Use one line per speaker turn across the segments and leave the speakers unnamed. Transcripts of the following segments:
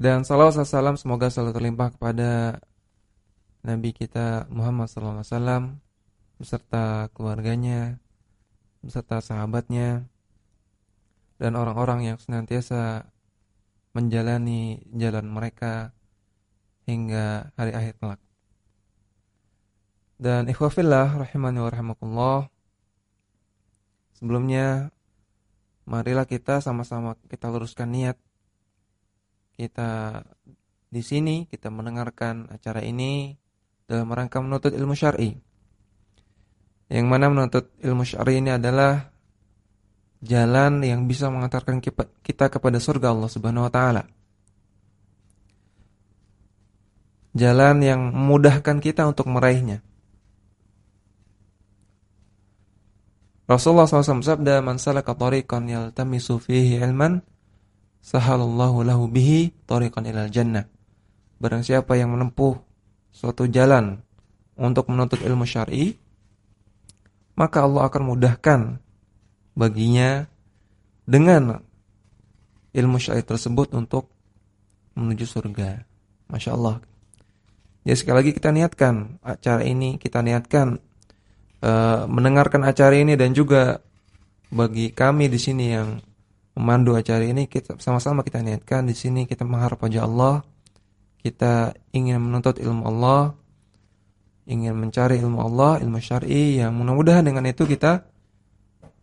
Dan salawat salam semoga selalu terlimpah kepada Nabi kita Muhammad SAW beserta keluarganya, beserta sahabatnya, dan orang-orang yang senantiasa menjalani jalan mereka hingga hari akhir kelak. Dan ikhwafillah rahimani wa. Sebelumnya marilah kita sama-sama kita luruskan niat kita di sini kita mendengarkan acara ini dalam rangka menuntut ilmu syar'i. Yang mana menuntut ilmu syar'i ini adalah jalan yang bisa mengantarkan kita kepada surga Allah Subhanahu wa taala. Jalan yang memudahkan kita untuk meraihnya. Rasulullah SAW sabda, "Man salaka tariqan yaltamisu fihi ilman, sahalallahu lahu bihi tariqan ilal jannah. Barang siapa yang menempuh suatu jalan untuk menuntut ilmu syar'i, maka Allah akan mudahkan baginya dengan ilmu syar'i tersebut untuk menuju surga. Masya Allah. Ya sekali lagi kita niatkan acara ini, kita niatkan uh, mendengarkan acara ini dan juga bagi kami di sini yang memandu acara ini kita sama-sama kita niatkan di sini kita mengharap wajah Allah. Kita ingin menuntut ilmu Allah ingin mencari ilmu Allah ilmu syar'i yang mudah-mudahan dengan itu kita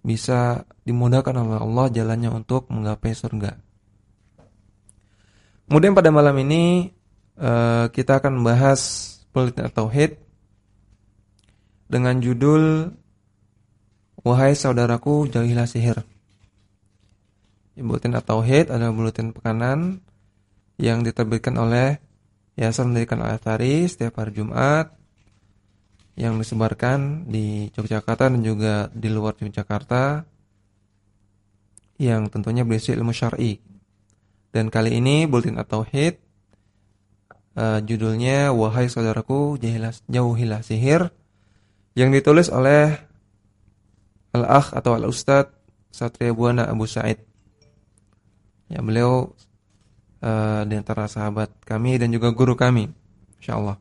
bisa dimudahkan oleh Allah jalannya untuk menggapai surga. Kemudian pada malam ini uh, kita akan membahas politik tauhid dengan judul Wahai saudaraku jauhilah sihir Buletin At-Tauhid adalah buletin pekanan yang diterbitkan oleh Yayasan Pendidikan Al-Athari setiap hari Jumat yang disebarkan di Yogyakarta dan juga di luar Yogyakarta yang tentunya berisi ilmu syar'i. Dan kali ini buletin At-Tauhid uh, judulnya Wahai saudaraku jauhilah sihir yang ditulis oleh Al-Akh atau Al-Ustadz Satria Buana Abu Said. Ya, beliau uh, di antara sahabat kami dan juga guru kami, insyaallah.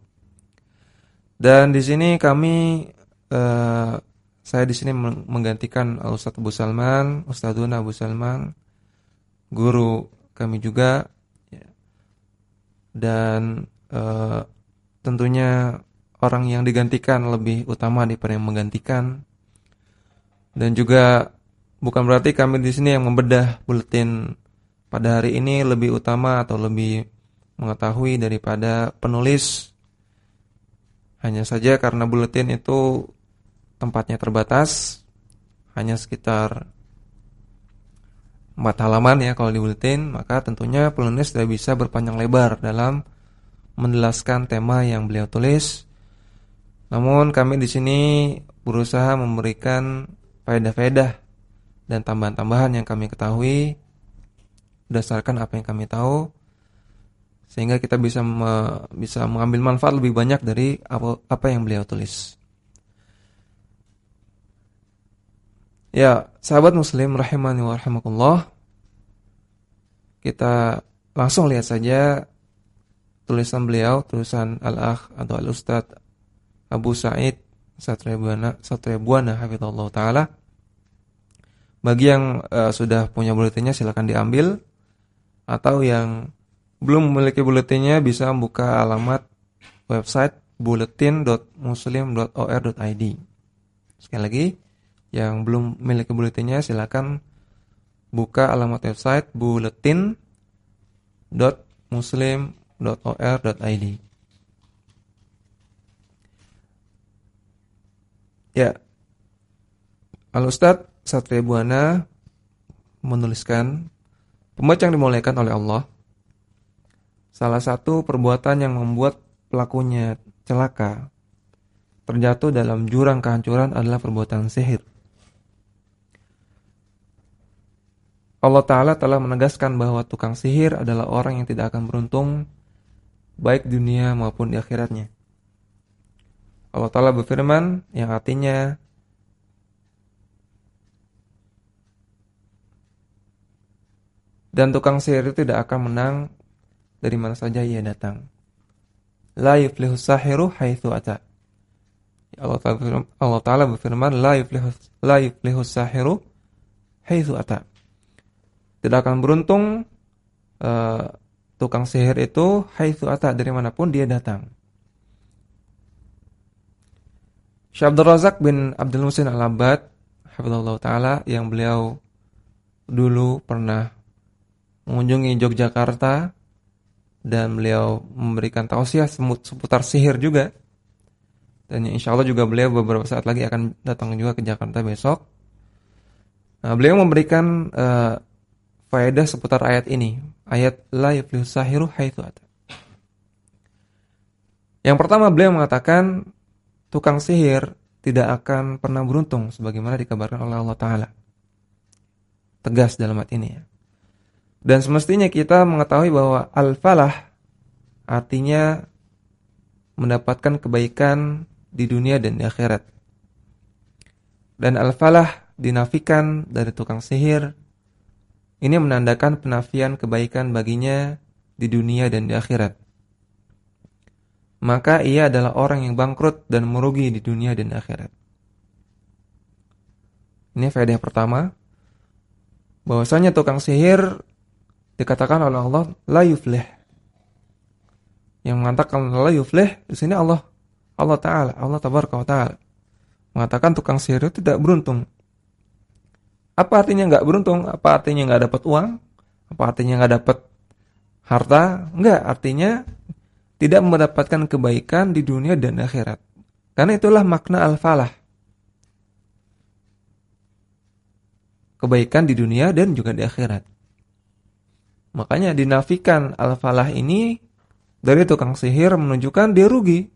Dan di sini kami uh, saya di sini menggantikan Ustaz Abu Salman, Ustadzuna Abu Salman, guru kami juga ya. dan uh, tentunya orang yang digantikan lebih utama daripada yang menggantikan dan juga bukan berarti kami di sini yang membedah buletin pada hari ini lebih utama atau lebih mengetahui daripada penulis. Hanya saja karena buletin itu tempatnya terbatas, hanya sekitar 4 halaman ya kalau di buletin, maka tentunya penulis tidak bisa berpanjang lebar dalam menjelaskan tema yang beliau tulis. Namun kami di sini berusaha memberikan faedah-faedah dan tambahan-tambahan yang kami ketahui berdasarkan apa yang kami tahu sehingga kita bisa me, bisa mengambil manfaat lebih banyak dari apa, apa yang beliau tulis. Ya, sahabat muslim rahimani wa rahimakumullah. Kita langsung lihat saja tulisan beliau, tulisan Al-Akh atau Al-Ustad Abu Sa'id Satribuana Satribuana hafizallahu taala. Bagi yang uh, sudah punya buletinnya silakan diambil atau yang belum memiliki buletinnya bisa membuka alamat website buletin.muslim.or.id. Sekali lagi, yang belum memiliki buletinnya silakan buka alamat website buletin.muslim.or.id. Ya. Al-Ustaz Satria Buana menuliskan Pembaca yang dimuliakan oleh Allah Salah satu perbuatan yang membuat pelakunya celaka Terjatuh dalam jurang kehancuran adalah perbuatan sihir. Allah Ta'ala telah menegaskan bahwa tukang sihir adalah orang yang tidak akan beruntung Baik dunia maupun di akhiratnya. Allah Ta'ala berfirman yang artinya Dan tukang sihir itu tidak akan menang dari mana saja ia datang. La yuflihus sahiru haitsu ata. Allah Ta'ala, Allah Ta'ala berfirman la yuflihus la yuflihus sahiru haitsu ata. Tidak akan beruntung uh, tukang sihir itu haitsu ata dari mana pun dia datang. Syekh Abdul Razak bin Abdul Musin Al-Abbad hafizallahu taala yang beliau dulu pernah mengunjungi Yogyakarta dan beliau memberikan tausiah seputar sihir juga. Dan insya Allah juga beliau beberapa saat lagi akan datang juga ke Jakarta besok. Nah, beliau memberikan uh, faedah seputar ayat ini. Ayat la yuflihu sahiru haitsu ata. Yang pertama beliau mengatakan tukang sihir tidak akan pernah beruntung sebagaimana dikabarkan oleh Allah taala. Tegas dalam ayat ini ya. Dan semestinya kita mengetahui bahwa al-falah artinya mendapatkan kebaikan di dunia dan di akhirat. Dan al-falah dinafikan dari tukang sihir ini menandakan penafian kebaikan baginya di dunia dan di akhirat maka ia adalah orang yang bangkrut dan merugi di dunia dan akhirat. Ini faedah pertama. Bahwasanya tukang sihir dikatakan oleh Allah la yuflih. Yang mengatakan la yuflih di sini Allah Allah taala, Allah tabaraka taala mengatakan tukang sihir itu tidak beruntung. Apa artinya nggak beruntung? Apa artinya nggak dapat uang? Apa artinya nggak dapat harta? Enggak, artinya tidak mendapatkan kebaikan di dunia dan akhirat. Karena itulah makna al-falah. Kebaikan di dunia dan juga di akhirat. Makanya dinafikan al-falah ini dari tukang sihir menunjukkan dia rugi.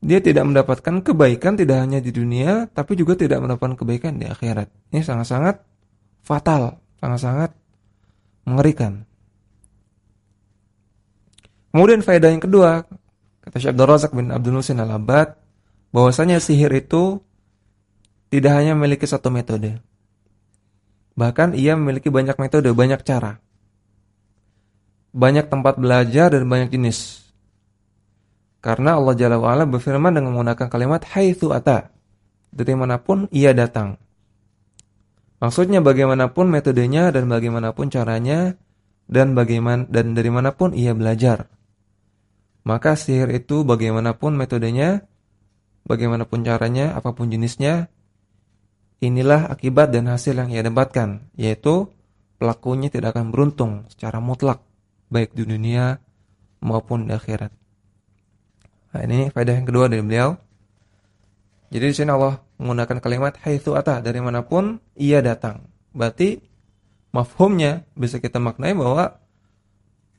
Dia tidak mendapatkan kebaikan tidak hanya di dunia, tapi juga tidak mendapatkan kebaikan di akhirat. Ini sangat-sangat fatal, sangat-sangat mengerikan. Kemudian faedah yang kedua, kata Syekh Abdul Razak bin Abdul Nusin al-Abad, bahwasanya sihir itu tidak hanya memiliki satu metode. Bahkan ia memiliki banyak metode, banyak cara. Banyak tempat belajar dan banyak jenis. Karena Allah Jalla wa'ala berfirman dengan menggunakan kalimat haitsu ata. Dari mana pun ia datang. Maksudnya bagaimanapun metodenya dan bagaimanapun caranya dan bagaimana dan dari mana pun ia belajar. Maka sihir itu bagaimanapun metodenya, bagaimanapun caranya, apa pun jenisnya, inilah akibat dan hasil yang ia dapatkan, yaitu pelakunya tidak akan beruntung secara mutlak, baik di dunia maupun di akhirat. Nah, ini faedah yang kedua dari beliau. Jadi di sini Allah menggunakan kalimat haitsu ata dari mana pun ia datang. Berarti mafhumnya bisa kita maknai bahwa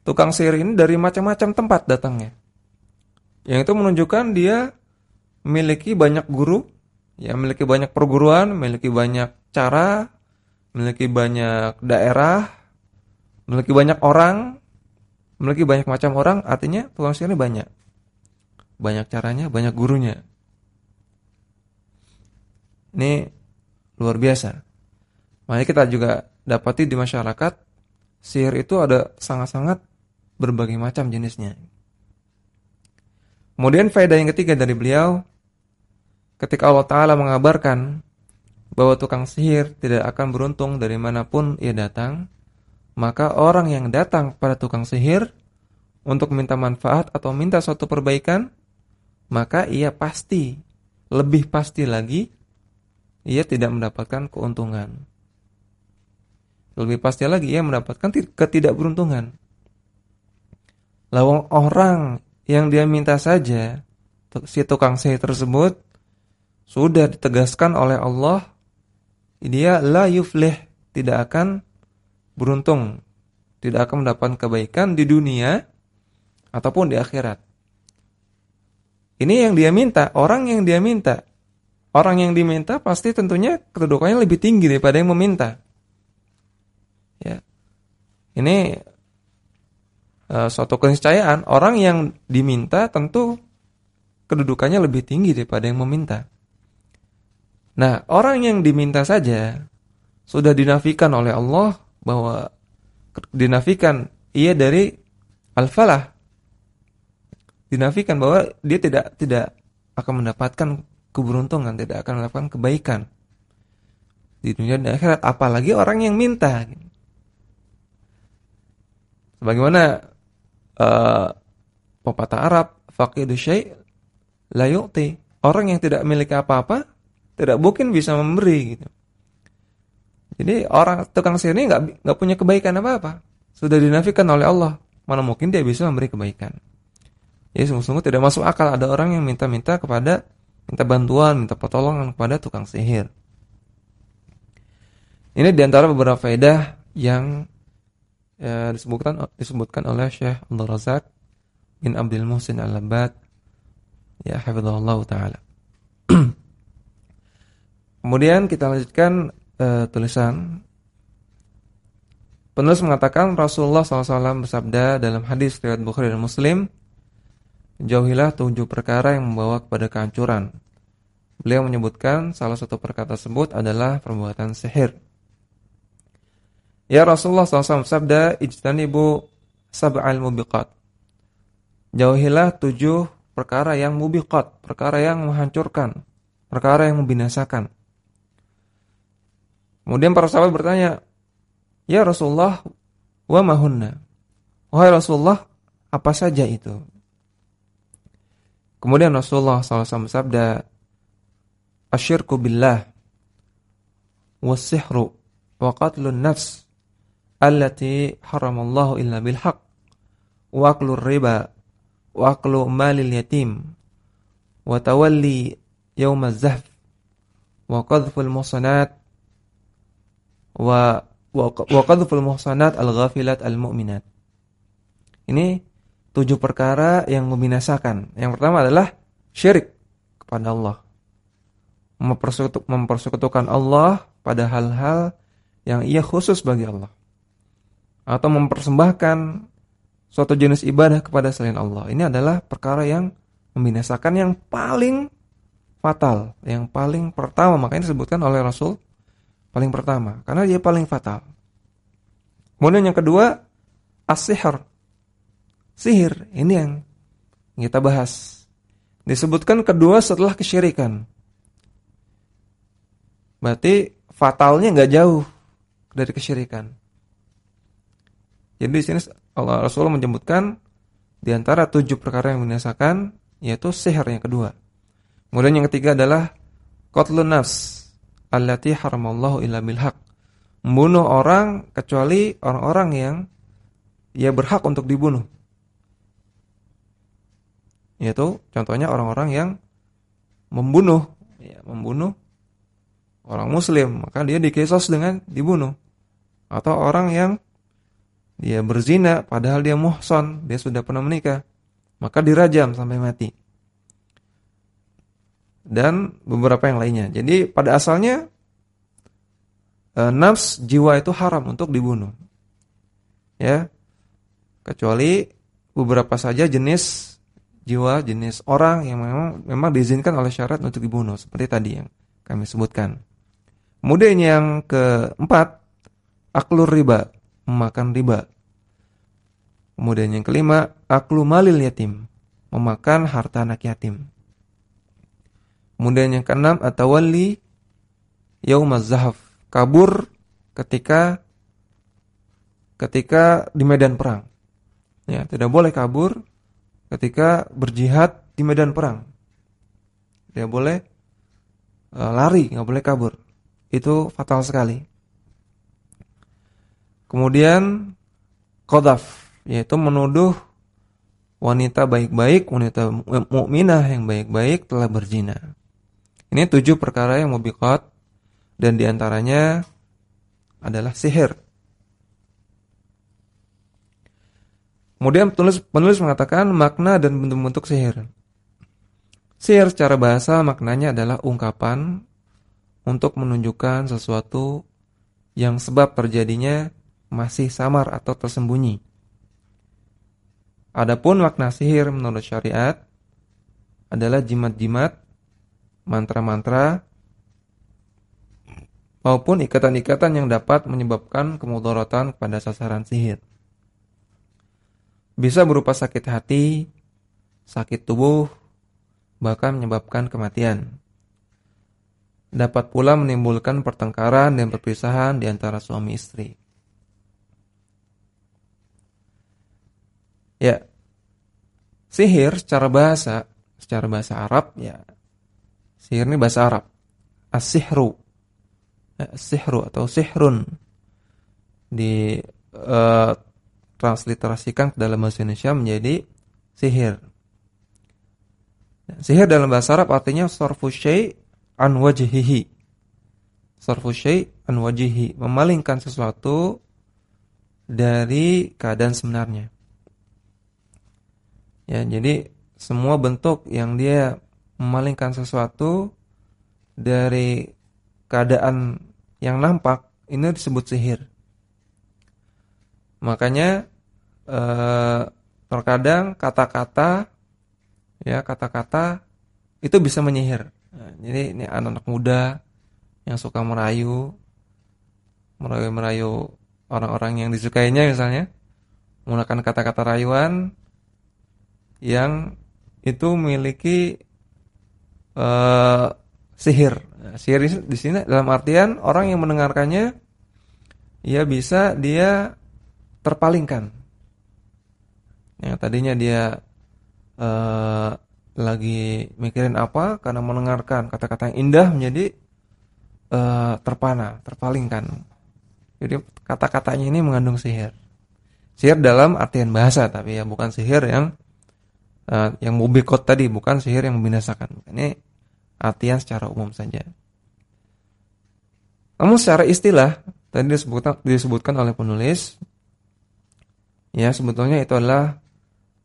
Tukang sihir ini dari macam-macam tempat datangnya. Yang itu menunjukkan dia memiliki banyak guru, ya memiliki banyak perguruan, memiliki banyak cara, memiliki banyak daerah, memiliki banyak orang, memiliki banyak macam orang, artinya tukang ini banyak. Banyak caranya, banyak gurunya. Ini luar biasa. Makanya kita juga dapati di masyarakat sihir itu ada sangat-sangat berbagai macam jenisnya. Kemudian faedah yang ketiga dari beliau, ketika Allah Ta'ala mengabarkan bahwa tukang sihir tidak akan beruntung dari mana pun ia datang, maka orang yang datang pada tukang sihir untuk minta manfaat atau minta suatu perbaikan, maka ia pasti, lebih pasti lagi, ia tidak mendapatkan keuntungan. Lebih pasti lagi ia mendapatkan ketidakberuntungan. Lawang orang yang dia minta saja si tukang sihir tersebut sudah ditegaskan oleh Allah dia la yuflih tidak akan beruntung tidak akan mendapatkan kebaikan di dunia ataupun di akhirat. Ini yang dia minta orang yang dia minta. Orang yang diminta pasti tentunya kedudukannya lebih tinggi daripada yang meminta. Ya. Ini uh, suatu keniscayaan, orang yang diminta tentu kedudukannya lebih tinggi daripada yang meminta. Nah, orang yang diminta saja sudah dinafikan oleh Allah bahwa dinafikan ia dari al-falah. Dinafikan bahwa dia tidak tidak akan mendapatkan keberuntungan, tidak akan mendapatkan kebaikan di dunia dan akhirat, apalagi orang yang minta. Sebagaimana uh, pepatah Arab, faqidu syai' la yu'ti. Orang yang tidak memiliki apa-apa tidak mungkin bisa memberi gitu. Jadi orang tukang sihir ini nggak punya kebaikan apa-apa. Sudah dinafikan oleh Allah. Mana mungkin dia bisa memberi kebaikan. Ya sungguh-sungguh tidak masuk akal ada orang yang minta-minta kepada minta bantuan, minta pertolongan kepada tukang sihir. Ini di antara beberapa faedah yang ya, disebutkan disebutkan oleh Syekh Abdul Razak bin Abdul Muhsin Al-Labat ya hafizahullah taala. Kemudian kita lanjutkan uh, tulisan Penulis mengatakan Rasulullah SAW bersabda dalam hadis riwayat Bukhari dan Muslim, jauhilah tujuh perkara yang membawa kepada kehancuran. Beliau menyebutkan salah satu perkara tersebut adalah perbuatan sihir. Ya Rasulullah SAW bersabda, ijtanibu sab'al mubiqat. Jauhilah tujuh perkara yang mubiqat, perkara yang menghancurkan, perkara yang membinasakan. Kemudian para sahabat bertanya, Ya Rasulullah, wa mahunna. Wahai Rasulullah, apa saja itu? Kemudian Rasulullah SAW bersabda, Asyirku billah, wasihru, wa qatlun nafs, allati haramallahu illa bilhaq, wa aklu riba, wa aklu malil yatim, wa tawalli yawm az-zahf, wa qadhful musanat, wa wa muhsanat al-ghafilat al-mu'minat. Ini tujuh perkara yang membinasakan. Yang pertama adalah syirik kepada Allah. Mempersekutukan Allah pada hal-hal yang ia khusus bagi Allah. Atau mempersembahkan suatu jenis ibadah kepada selain Allah. Ini adalah perkara yang membinasakan yang paling fatal, yang paling pertama makanya disebutkan oleh Rasul Paling pertama, karena dia paling fatal. Kemudian yang kedua, as-sihir. Sihir, ini yang kita bahas. Disebutkan kedua setelah kesyirikan. Berarti fatalnya nggak jauh dari kesyirikan. Jadi di sini Allah Rasulullah menyebutkan di antara tujuh perkara yang membinasakan yaitu sihir yang kedua. Kemudian yang ketiga adalah qatlun allati haramallahu illa bilhaq. Membunuh orang kecuali orang-orang yang ia berhak untuk dibunuh. Yaitu contohnya orang-orang yang membunuh, ya, membunuh orang muslim, maka dia dikisos dengan dibunuh. Atau orang yang dia berzina padahal dia muhson, dia sudah pernah menikah, maka dirajam sampai mati dan beberapa yang lainnya. Jadi pada asalnya e, nafs jiwa itu haram untuk dibunuh. Ya. Kecuali beberapa saja jenis jiwa, jenis orang yang memang memang diizinkan oleh syarat untuk dibunuh seperti tadi yang kami sebutkan. Kemudian yang keempat, aklur riba, memakan riba. Kemudian yang kelima, aklu malil yatim, memakan harta anak yatim. Kemudian yang keenam atawalli yaumaz zahaf, kabur ketika ketika di medan perang. Ya, tidak boleh kabur ketika berjihad di medan perang. Tidak boleh uh, lari, nggak boleh kabur. Itu fatal sekali. Kemudian qadhaf yaitu menuduh wanita baik-baik, wanita mukminah yang baik-baik telah berzina. Ini tujuh perkara yang mubiqat dan di antaranya adalah sihir. Kemudian penulis, penulis mengatakan makna dan bentuk-bentuk sihir. Sihir secara bahasa maknanya adalah ungkapan untuk menunjukkan sesuatu yang sebab terjadinya masih samar atau tersembunyi. Adapun makna sihir menurut syariat adalah jimat-jimat mantra-mantra maupun ikatan-ikatan yang dapat menyebabkan kemudaratan kepada sasaran sihir. bisa berupa sakit hati, sakit tubuh, bahkan menyebabkan kematian. Dapat pula menimbulkan pertengkaran dan perpisahan di antara suami istri. Ya, sihir secara bahasa, secara bahasa Arab ya, sihir ini bahasa Arab. As-sihru, ya, sihru atau sihrun di uh, transliterasikan ke dalam bahasa Indonesia menjadi sihir. Sihir dalam bahasa Arab artinya sarfu syai' an wajhihi. Sarfu syai' an wajhihi, memalingkan sesuatu dari keadaan sebenarnya. Ya, jadi semua bentuk yang dia memalingkan sesuatu dari keadaan yang nampak ini disebut sihir. Makanya eh, terkadang kata-kata ya kata-kata itu bisa menyihir. Nah, jadi ini anak-anak muda yang suka merayu, merayu-merayu orang-orang yang disukainya misalnya, menggunakan kata-kata rayuan yang itu memiliki uh, sihir. Nah, sihir di sini dalam artian orang yang mendengarkannya, ya bisa dia terpalingkan. Yang tadinya dia uh, lagi mikirin apa karena mendengarkan kata-kata yang indah menjadi uh, terpana, terpalingkan. Jadi kata-katanya ini mengandung sihir. Sihir dalam artian bahasa tapi ya bukan sihir yang uh, yang mubikot tadi, bukan sihir yang membinasakan. Ini artian secara umum saja. Namun secara istilah tadi disebutkan disebutkan oleh penulis Ya, sebetulnya itu adalah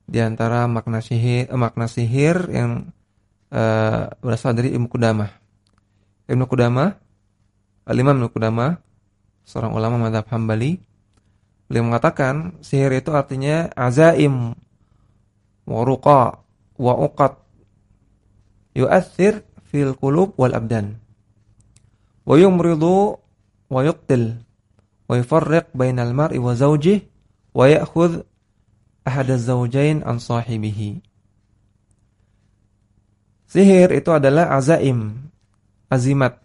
di antara makna sihir, eh, makna sihir yang uh, berasal dari Ibnu Qudamah. Ibnu Qudamah, Al-Imam Ibnu seorang ulama madhab Hambali, beliau mengatakan sihir itu artinya azaim wa ruqa wa uqat yu'athir fil qulub wal abdan wa yumridu wa yuqtil wa yufarriq bainal mar'i wa zawjihi wa ya'khudh ahad az-zawjain an sahibihi. Sihir itu adalah azaim, azimat,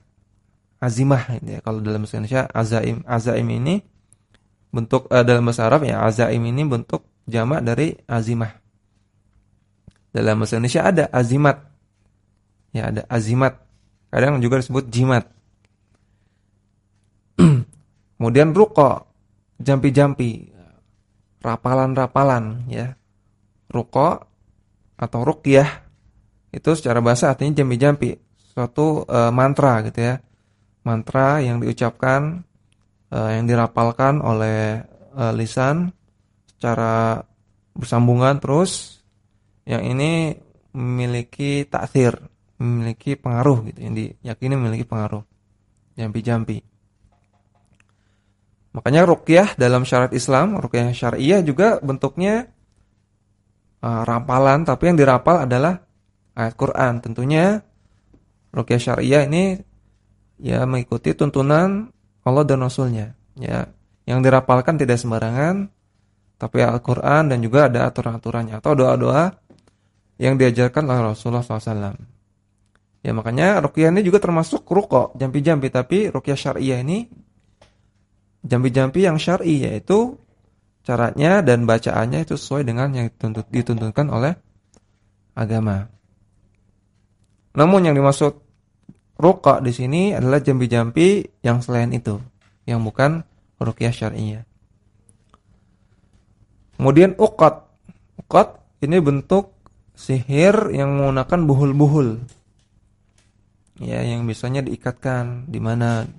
azimah ya. Kalau dalam bahasa Indonesia azaim, azaim ini bentuk uh, dalam bahasa Arab ya azaim ini bentuk jamak dari azimah. Dalam bahasa Indonesia ada azimat. Ya, ada azimat. Kadang juga disebut jimat. Kemudian ruqa, jampi-jampi rapalan-rapalan ya. Ruko atau rukyah itu secara bahasa artinya jampi-jampi, suatu e, mantra gitu ya. Mantra yang diucapkan e, yang dirapalkan oleh e, lisan secara bersambungan terus yang ini memiliki taksir, memiliki pengaruh gitu yang diyakini memiliki pengaruh. Jampi-jampi. Makanya rukyah dalam syarat Islam, rukyah syariah juga bentuknya uh, rampalan, tapi yang dirapal adalah ayat Quran. Tentunya rukyah syariah ini ya mengikuti tuntunan Allah dan Rasulnya. Ya, yang dirapalkan tidak sembarangan, tapi Al-Quran dan juga ada aturan-aturannya atau doa-doa yang diajarkan oleh Rasulullah SAW. Ya makanya rukyah ini juga termasuk rukok, jampi-jampi, tapi rukyah syariah ini jampi-jampi yang syar'i yaitu caranya dan bacaannya itu sesuai dengan yang dituntut, dituntunkan oleh agama. Namun yang dimaksud ruqa di sini adalah jampi-jampi yang selain itu, yang bukan ruqyah syar'iyyah. Kemudian uqat. Uqat ini bentuk sihir yang menggunakan buhul-buhul. Ya, yang biasanya diikatkan di mana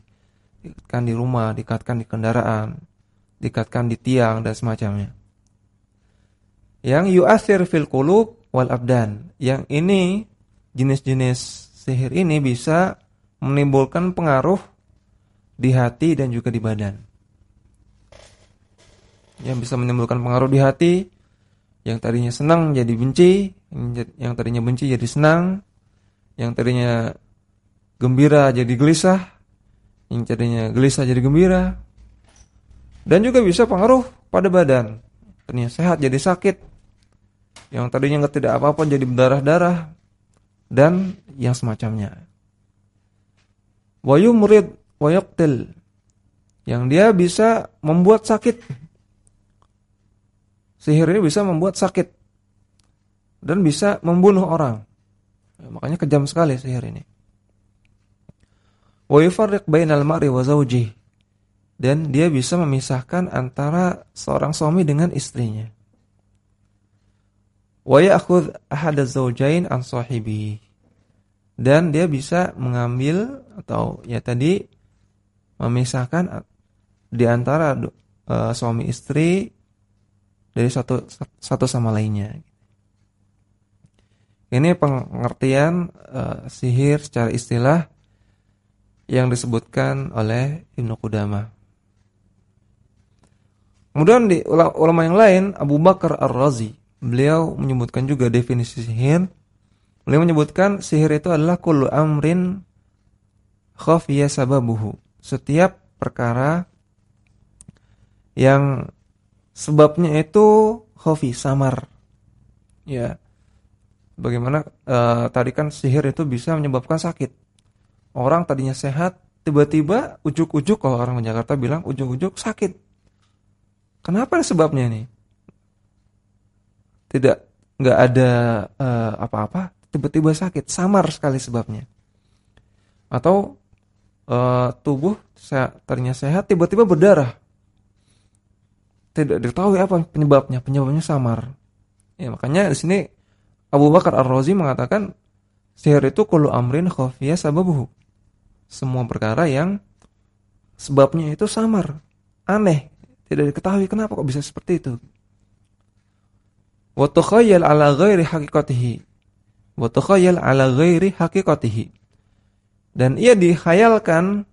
diikatkan di rumah, diikatkan di kendaraan, diikatkan di tiang dan semacamnya. Yang yu'athir fil qulub wal abdan. Yang ini jenis-jenis sihir ini bisa menimbulkan pengaruh di hati dan juga di badan. Yang bisa menimbulkan pengaruh di hati, yang tadinya senang jadi benci, yang tadinya benci jadi senang, yang tadinya gembira jadi gelisah, yang tadinya gelisah jadi gembira dan juga bisa pengaruh pada badan tadinya sehat jadi sakit. Yang tadinya nggak tidak apa-apa jadi berdarah-darah dan yang semacamnya. Wayu murid wayaktil yang dia bisa membuat sakit. Sihir ini bisa membuat sakit dan bisa membunuh orang. Ya, makanya kejam sekali sihir ini. Wa yufarriq bainal mar'i wa. Dan dia bisa memisahkan antara seorang suami dengan istrinya. Wa ya'khudh ahad az-zawjain an sahibihi dan dia bisa mengambil atau ya tadi memisahkan di antara uh, suami istri dari satu satu sama lainnya. Ini pengertian uh, sihir secara istilah yang disebutkan oleh Ibnu Qudamah. Kemudian di ulama yang lain Abu Bakar Ar-Razi, beliau menyebutkan juga definisi sihir Beliau menyebutkan sihir itu adalah kullu amrin khafiya sababuhu. Setiap perkara yang sebabnya itu khafi, samar. Ya. Bagaimana uh, tadi kan sihir itu bisa menyebabkan sakit. Orang tadinya sehat, tiba-tiba ujuk-ujuk kalau orang Jakarta bilang ujuk-ujuk sakit. Kenapa sebabnya nih? Tidak nggak ada uh, apa-apa, tiba-tiba sakit, samar sekali sebabnya. Atau e, tubuh tadinya sehat tiba-tiba berdarah. Tidak diketahui apa penyebabnya, penyebabnya samar. Ya, makanya di sini Abu Bakar Ar-Razi mengatakan sihir itu kullu amrin khafiyah sababuhu. Semua perkara yang sebabnya itu samar, aneh, tidak diketahui kenapa kok bisa seperti itu. Wa tukhayyal ala ghairi haqiqatihi wa ala ghairi haqiqatihi. Dan ia dikhayalkan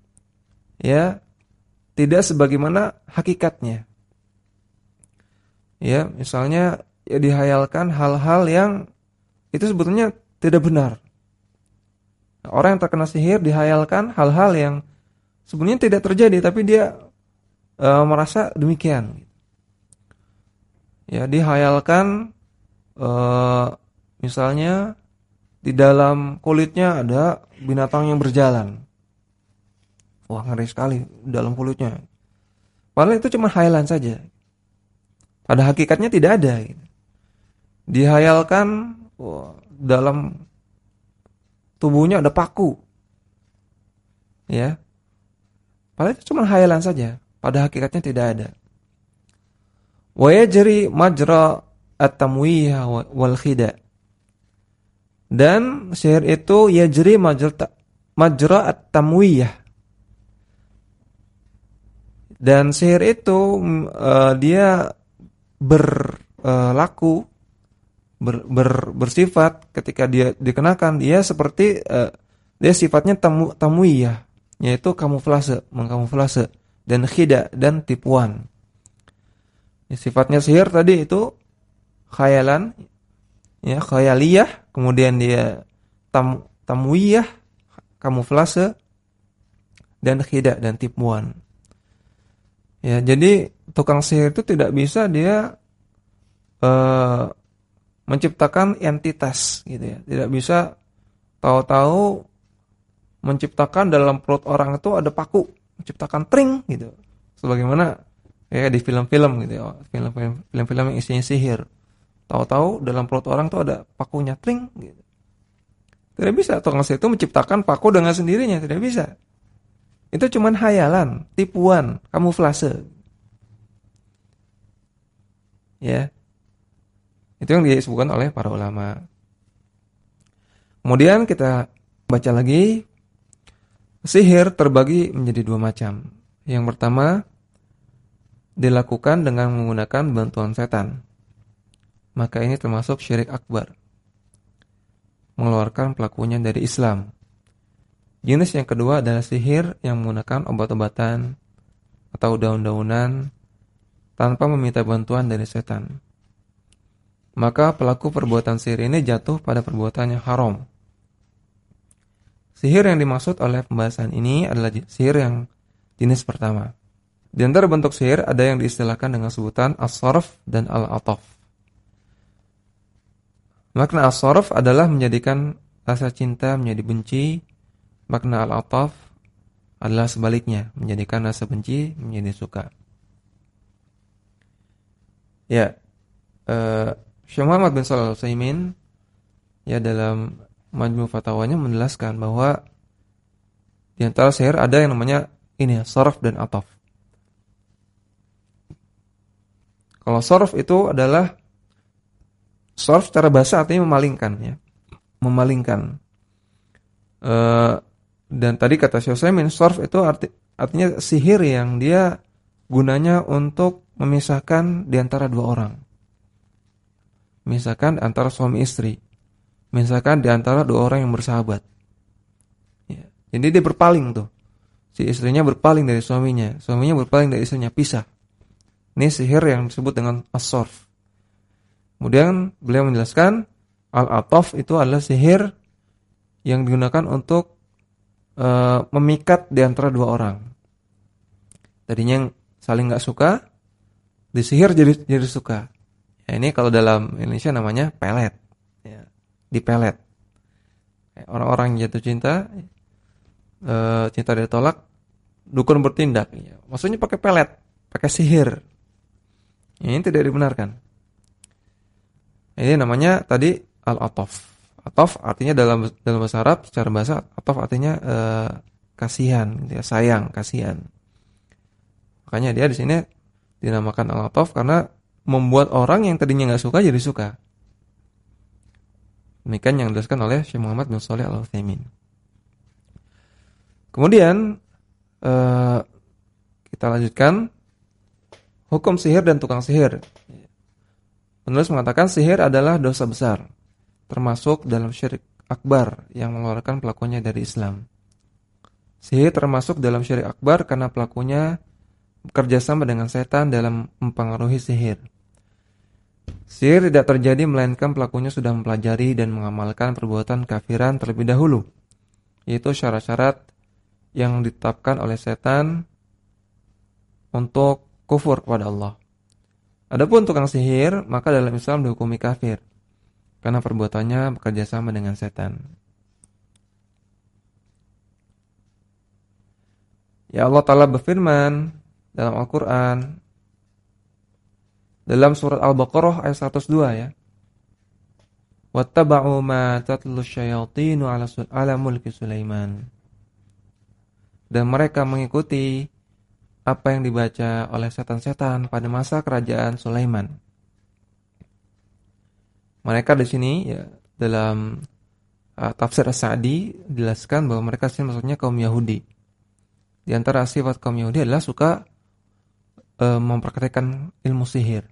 ya tidak sebagaimana hakikatnya. Ya, misalnya ya dihayalkan hal-hal yang itu sebetulnya tidak benar. Orang yang terkena sihir dihayalkan hal-hal yang sebenarnya tidak terjadi tapi dia e, merasa demikian. Ya, dihayalkan e, misalnya di dalam kulitnya ada binatang yang berjalan. Wah ngeri sekali dalam kulitnya. Padahal itu cuma hayalan saja. Pada hakikatnya tidak ada. Gitu. Dihayalkan wah, dalam tubuhnya ada paku. Ya. Padahal itu cuma hayalan saja. Pada hakikatnya tidak ada. Wa yajri majra at-tamwiyah wal khida' Dan sihir itu yajri majra at-tamwiyah. Dan sihir itu uh, dia berlaku ber, ber, bersifat ketika dia dikenakan dia seperti uh, dia sifatnya tamu, tamwiyah yaitu kamuflase, mengkamuflase dan khida dan tipuan. Ya, sifatnya sihir tadi itu khayalan ya khayaliyah, kemudian dia tam tamwiyah, kamuflase dan khidah dan tipuan. Ya, jadi tukang sihir itu tidak bisa dia uh, menciptakan entitas gitu ya. Tidak bisa tahu-tahu menciptakan dalam perut orang itu ada paku, menciptakan tring gitu. Sebagaimana kayak di film-film gitu ya, film-film yang isinya sihir. Tahu-tahu dalam perut orang tuh ada pakunya tring gitu. Tidak bisa tukang sihir itu menciptakan paku dengan sendirinya, tidak bisa. Itu cuman hayalan, tipuan, kamuflase. Ya. Itu yang disebutkan oleh para ulama. Kemudian kita baca lagi sihir terbagi menjadi dua macam. Yang pertama dilakukan dengan menggunakan bantuan setan maka ini termasuk syirik akbar. Mengeluarkan pelakunya dari Islam. Jenis yang kedua adalah sihir yang menggunakan obat-obatan atau daun-daunan tanpa meminta bantuan dari setan. Maka pelaku perbuatan sihir ini jatuh pada perbuatan yang haram. Sihir yang dimaksud oleh pembahasan ini adalah sihir yang jenis pertama, Di antara bentuk sihir ada yang diistilahkan dengan sebutan as-sarf dan al-ataf. Makna as-sarf adalah menjadikan rasa cinta menjadi benci. Makna al-ataf adalah sebaliknya, menjadikan rasa benci menjadi suka. Ya, uh, Syekh Muhammad bin Shalih Al-Utsaimin ya dalam Majmu Fatwanya menjelaskan bahwa di antara sihir ada yang namanya ini sarf dan ataf. Kalau sarf itu adalah sarf secara bahasa artinya memalingkan ya. Memalingkan. E, dan tadi kata Syekh Utsaimin sarf itu arti, artinya sihir yang dia gunanya untuk memisahkan di antara dua orang. Misalkan antara suami istri. Misalkan di antara dua orang yang bersahabat. Ya. Jadi dia berpaling tuh. Si istrinya berpaling dari suaminya, suaminya berpaling dari istrinya, pisah. Ini sihir yang disebut dengan as Kemudian beliau menjelaskan al-ataf itu adalah sihir yang digunakan untuk e, memikat di antara dua orang. Tadinya yang saling nggak suka, disihir jadi jadi suka. Ya, ini kalau dalam Indonesia namanya pelet. Ya, di pelet. Orang-orang jatuh cinta, e, cinta ditolak, dukun bertindak. Ya, maksudnya pakai pelet, pakai sihir. Ini tidak dibenarkan. Ini namanya tadi al-ataf. Ataf artinya dalam dalam bahasa Arab secara bahasa ataf artinya uh, kasihan, gitu ya, sayang, kasihan. Makanya dia di sini dinamakan al-ataf karena membuat orang yang tadinya nggak suka jadi suka. Demikian yang dijelaskan oleh Syekh Muhammad bin Shalih Al Utsaimin. Kemudian uh, kita lanjutkan Hukum sihir dan tukang sihir. Penulis mengatakan sihir adalah dosa besar, termasuk dalam syirik akbar yang mengeluarkan pelakunya dari Islam. Sihir termasuk dalam syirik akbar karena pelakunya bekerja sama dengan setan dalam mempengaruhi sihir. Sihir tidak terjadi melainkan pelakunya sudah mempelajari dan mengamalkan perbuatan kafiran terlebih dahulu, yaitu syarat-syarat yang ditetapkan oleh setan untuk kufur kepada Allah. Adapun tukang sihir, maka dalam Islam dihukumi kafir karena perbuatannya bekerja sama dengan setan. Ya Allah Ta'ala berfirman dalam Al-Quran dalam surat Al-Baqarah ayat 102 ya. Wattaba'u ma tatlu syayatinu ala, ala mulki Sulaiman. Dan mereka mengikuti apa yang dibaca oleh setan-setan pada masa kerajaan Sulaiman. Mereka di sini ya dalam uh, tafsir As-Sa'di dijelaskan bahwa mereka sini maksudnya kaum Yahudi. Di antara sifat kaum Yahudi adalah suka uh, mempraktekkan ilmu sihir.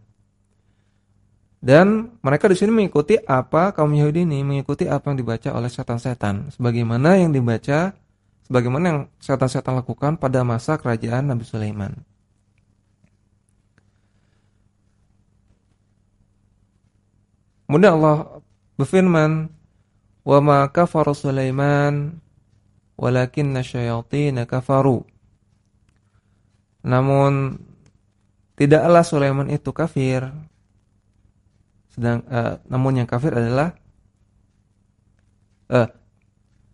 Dan mereka di sini mengikuti apa kaum Yahudi ini mengikuti apa yang dibaca oleh setan-setan sebagaimana yang dibaca sebagaimana yang setan-setan lakukan pada masa kerajaan Nabi Sulaiman. Kemudian Allah berfirman, "Wa ma kafara Sulaiman walakinna syayatin kafaru." Namun tidaklah Sulaiman itu kafir. Sedang uh, namun yang kafir adalah uh,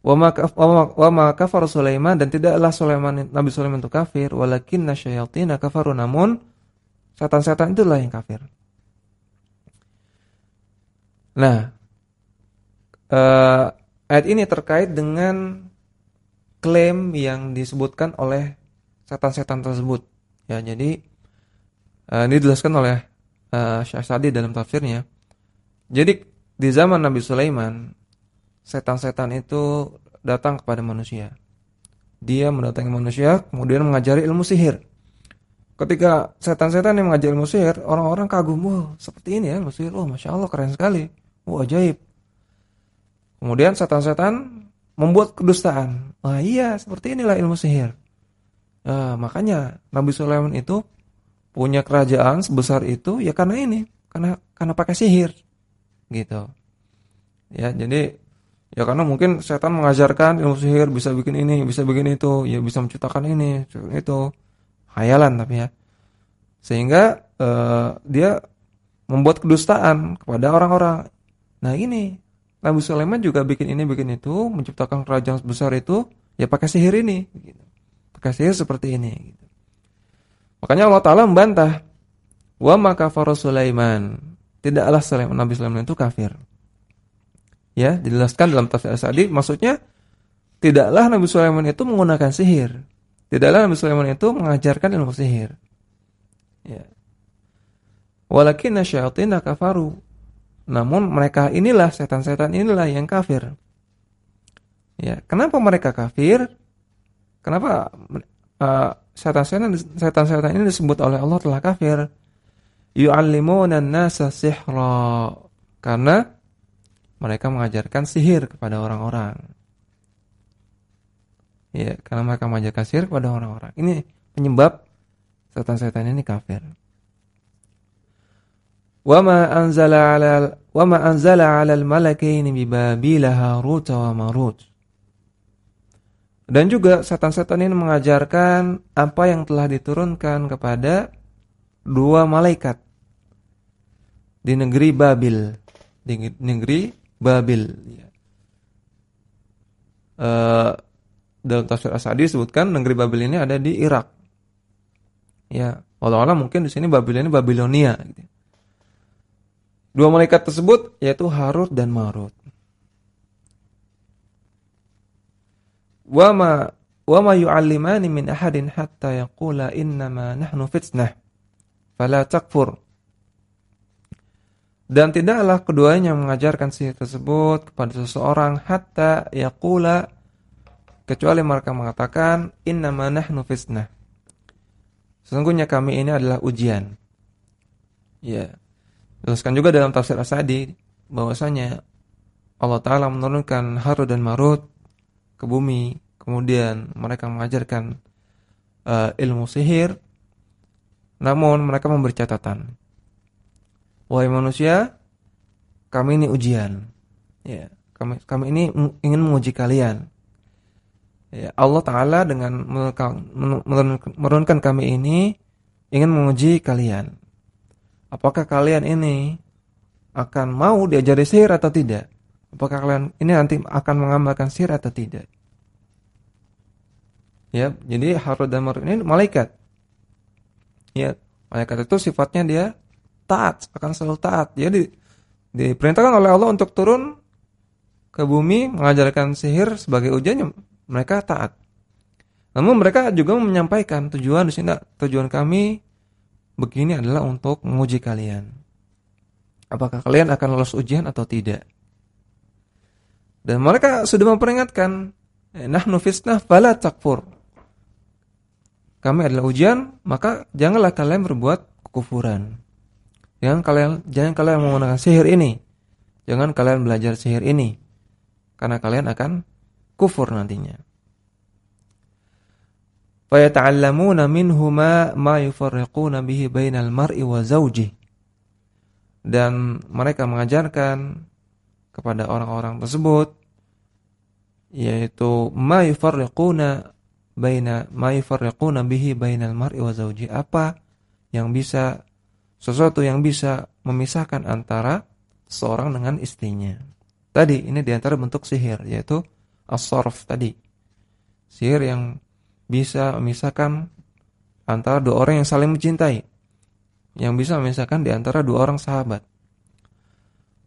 Wa ma kafar Sulaiman dan tidaklah Sulaiman Nabi Sulaiman itu kafir walakin nasyayatin kafaru namun setan-setan itulah yang kafir. Nah, uh, ayat ini terkait dengan klaim yang disebutkan oleh setan-setan tersebut. Ya, jadi uh, ini dijelaskan oleh uh, Syekh Sadi dalam tafsirnya. Jadi di zaman Nabi Sulaiman setan-setan itu datang kepada manusia. Dia mendatangi manusia, kemudian mengajari ilmu sihir. Ketika setan-setan yang mengajar ilmu sihir, orang-orang kagum, wah seperti ini ya ilmu sihir, oh masya Allah keren sekali, wah ajaib. Kemudian setan-setan membuat kedustaan, wah iya seperti inilah ilmu sihir. Nah, makanya Nabi Sulaiman itu punya kerajaan sebesar itu ya karena ini, karena karena pakai sihir, gitu. Ya jadi Ya karena mungkin setan mengajarkan ilmu sihir bisa bikin ini, bisa bikin itu, ya bisa menciptakan ini, itu. hayalan tapi ya. Sehingga uh, dia membuat kedustaan kepada orang-orang. Nah ini Nabi Sulaiman juga bikin ini bikin itu, menciptakan kerajaan besar itu ya pakai sihir ini. Gitu. Pakai sihir seperti ini. Gitu. Makanya Allah Taala membantah, wa maka Sulaiman tidaklah Sulaiman Nabi Sulaiman itu kafir. Ya, dijelaskan dalam tafsir As-Sa'di maksudnya tidaklah Nabi Sulaiman itu menggunakan sihir. Tidaklah Nabi Sulaiman itu mengajarkan ilmu sihir. Ya. Walakin syayatin kafaru. Namun mereka inilah setan-setan inilah yang kafir. Ya, kenapa mereka kafir? Kenapa uh, setan-setan setan ini disebut oleh Allah telah kafir. Yu'allimuna an-nasa sihra. Karena mereka mengajarkan sihir kepada orang-orang. Ya, karena mereka mengajarkan sihir kepada orang-orang. Ini penyebab setan-setan ini kafir. wa ma anzala 'ala wama anzala 'ala al-malakaini bi bilaha Harut wa Marut dan juga setan-setan ini mengajarkan apa yang telah diturunkan kepada dua malaikat di negeri Babil, di negeri Babil. Uh, dalam tafsir Asadi disebutkan negeri Babil ini ada di Irak. Ya, Allah mungkin di sini Babil ini Babilonia. Gitu. Dua malaikat tersebut yaitu Harut dan Marut. Wa ma wa ma yu'allimani min ahadin hatta yaqula innama nahnu fitnah fala takfur. Dan tidaklah keduanya mengajarkan sihir tersebut kepada seseorang hatta yaqula kecuali mereka mengatakan innama nahnu fitnah. Sesungguhnya kami ini adalah ujian. Ya. Jelaskan juga dalam tafsir As-Sa'di bahwasanya Allah taala menurunkan Harut dan Marut ke bumi, kemudian mereka mengajarkan uh, ilmu sihir. Namun mereka memberi catatan. Wahai manusia, kami ini ujian. Ya, kami kami ini ingin menguji kalian. Ya, Allah taala dengan menurunkan kami ini ingin menguji kalian. Apakah kalian ini akan mau diajari sihir atau tidak? Apakah kalian ini nanti akan mengamalkan sihir atau tidak? Ya, jadi Harut dan Marut ini malaikat. Ya, malaikat itu sifatnya dia taat, akan selalu taat. Jadi diperintahkan oleh Allah untuk turun ke bumi mengajarkan sihir sebagai ujiannya mereka taat. Namun mereka juga menyampaikan tujuan di sini tujuan kami begini adalah untuk menguji kalian. Apakah kalian akan lolos ujian atau tidak? Dan mereka sudah memperingatkan, eh, nahnu fitnah fala takfur. Kami adalah ujian, maka janganlah kalian berbuat kekufuran. Jangan kalian jangan kalian menggunakan sihir ini. Jangan kalian belajar sihir ini. Karena kalian akan kufur nantinya fayata'allamuna minhuma ma yufarriquna bihi bainal mar'i wa zawjih dan mereka mengajarkan kepada orang-orang tersebut yaitu ma yufarriquna baina ma yufarriquna bihi bainal mar'i wa apa yang bisa sesuatu yang bisa memisahkan antara seorang dengan istrinya. Tadi ini di antara bentuk sihir yaitu as-sarf tadi. Sihir yang bisa memisahkan antara dua orang yang saling mencintai. Yang bisa memisahkan di antara dua orang sahabat.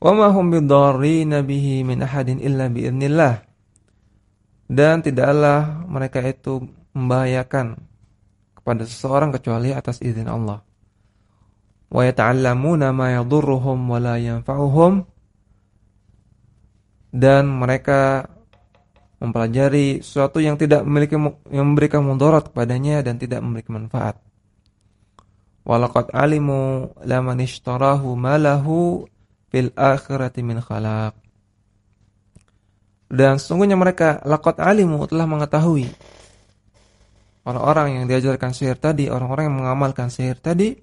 Wa ma hum bidarrina bihi min ahadin illa biidznillah. Dan tidaklah mereka itu membahayakan kepada seseorang kecuali atas izin Allah. Wa yata'allamuna ma yadurruhum wa la yanfa'uhum dan mereka mempelajari sesuatu yang tidak memiliki yang memberikan mudarat kepadanya dan tidak memiliki manfaat. Walaqad alimu laman ishtarahu malahu fil akhirati min khalaq. Dan sesungguhnya mereka laqad alimu telah mengetahui orang-orang yang diajarkan sihir tadi, orang-orang yang mengamalkan sihir tadi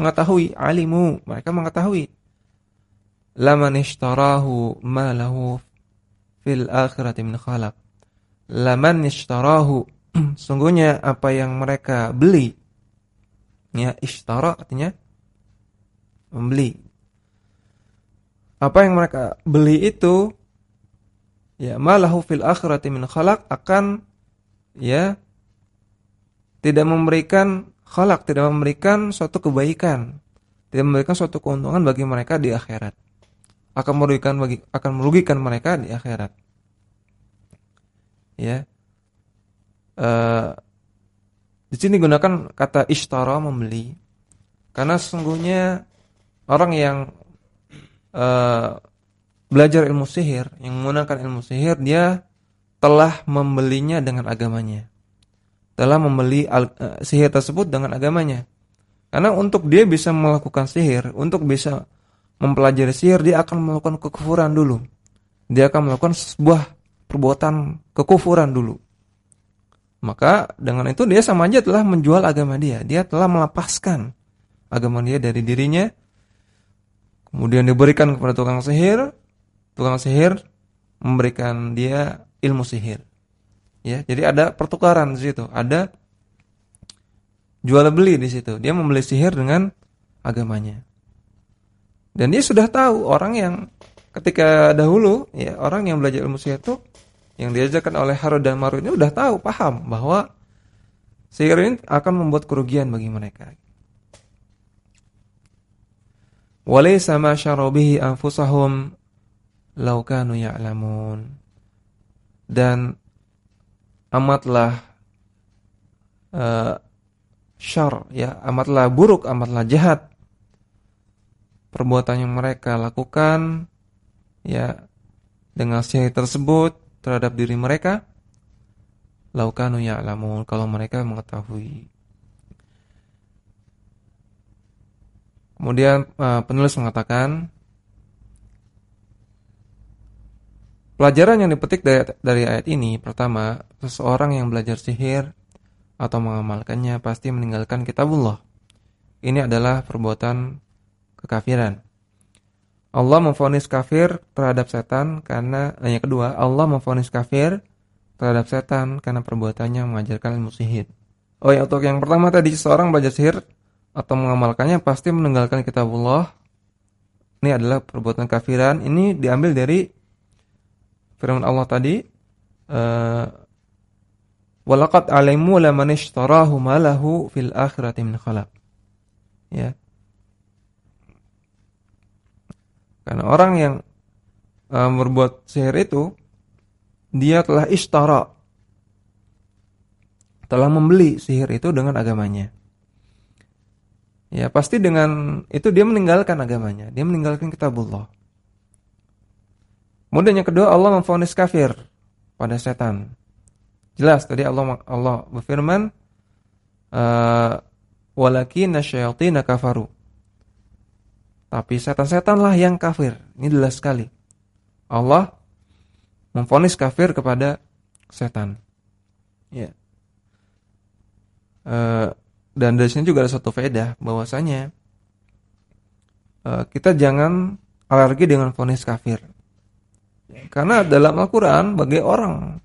mengetahui alimu, mereka mengetahui laman ishtarahu malahu fil akhirati min khalaq. Laman ishtarahu. Sungguhnya apa yang mereka beli Ya, ishtara artinya membeli. Apa yang mereka beli itu ya malahu fil akhirati min khalaq akan ya tidak memberikan khalaq, tidak memberikan suatu kebaikan, tidak memberikan suatu keuntungan bagi mereka di akhirat. Akan merugikan bagi akan merugikan mereka di akhirat. Ya. Uh, di sini gunakan kata ishtara membeli. Karena sesungguhnya orang yang uh, belajar ilmu sihir, yang menggunakan ilmu sihir, dia telah membelinya dengan agamanya. Telah membeli uh, sihir tersebut dengan agamanya. Karena untuk dia bisa melakukan sihir, untuk bisa mempelajari sihir, dia akan melakukan kekufuran dulu. Dia akan melakukan sebuah perbuatan kekufuran dulu. Maka dengan itu dia sama aja telah menjual agama dia. Dia telah melepaskan agama dia dari dirinya. Kemudian diberikan kepada tukang sihir. Tukang sihir memberikan dia ilmu sihir. Ya, jadi ada pertukaran di situ. Ada jual beli di situ. Dia membeli sihir dengan agamanya. Dan dia sudah tahu orang yang ketika dahulu ya orang yang belajar ilmu sihir itu yang diajarkan oleh Harun dan Marun ini udah tahu, paham bahwa sihir ini akan membuat kerugian bagi mereka. Walaysa ma syarabihi anfusahum law kanu ya'lamun. Dan amatlah uh, syar ya, amatlah buruk, amatlah jahat perbuatan yang mereka lakukan ya dengan sihir tersebut terhadap diri mereka laukanu ya'lamun kalau mereka mengetahui Kemudian uh, penulis mengatakan pelajaran yang dipetik dari, dari ayat ini pertama, seseorang yang belajar sihir atau mengamalkannya pasti meninggalkan kitabullah. Ini adalah perbuatan kekafiran. Allah memfonis kafir terhadap setan karena eh, yang kedua, Allah memfonis kafir terhadap setan karena perbuatannya mengajarkan ilmu sihir. Oh ya, untuk yang pertama tadi seorang belajar sihir atau mengamalkannya pasti meninggalkan kitabullah. Ini adalah perbuatan kafiran. Ini diambil dari firman Allah tadi, uh, walaqad alimu laman ishtarahu malahu fil akhirati min khalaq. Ya. Karena orang yang uh, berbuat sihir itu dia telah ishtara telah membeli sihir itu dengan agamanya. Ya, pasti dengan itu dia meninggalkan agamanya, dia meninggalkan kitabullah. Kemudian yang kedua Allah memfonis kafir pada setan. Jelas tadi Allah Allah berfirman uh, walakinna syayatin kafaru tapi setan-setanlah yang kafir. Ini jelas sekali. Allah memfonis kafir kepada setan. Ya. E, dan dari sini juga ada satu faedah bahwasanya e, kita jangan alergi dengan fonis kafir. Karena dalam Al-Quran bagi orang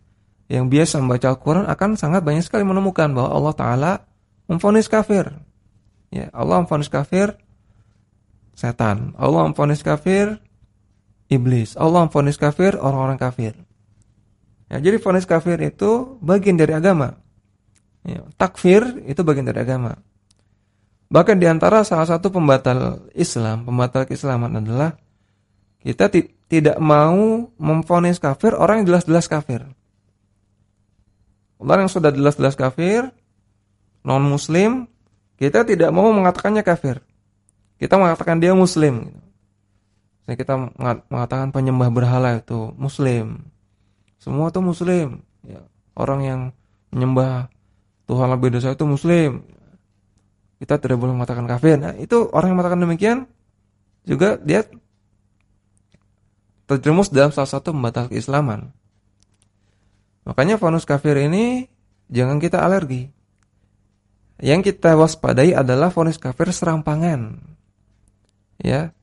yang biasa membaca Al-Quran akan sangat banyak sekali menemukan bahwa Allah Ta'ala memfonis kafir. Ya, Allah memfonis kafir setan. Allah memfonis kafir iblis. Allah memfonis kafir orang-orang kafir. Ya, jadi fonis kafir itu bagian dari agama. Ya, takfir itu bagian dari agama. Bahkan di antara salah satu pembatal Islam, pembatal keislaman adalah kita tidak mau memfonis kafir orang yang jelas-jelas kafir. Orang yang sudah jelas-jelas kafir, non muslim, kita tidak mau mengatakannya kafir. Kita mengatakan dia muslim gitu. kita mengatakan penyembah berhala itu muslim. Semua itu muslim. Ya, orang yang menyembah Tuhan lebih dosa itu muslim. Kita tidak boleh mengatakan kafir. Nah, itu orang yang mengatakan demikian juga dia terjerumus dalam salah satu pembatal keislaman. Makanya fonus kafir ini jangan kita alergi. Yang kita waspadai adalah fonus kafir serampangan ya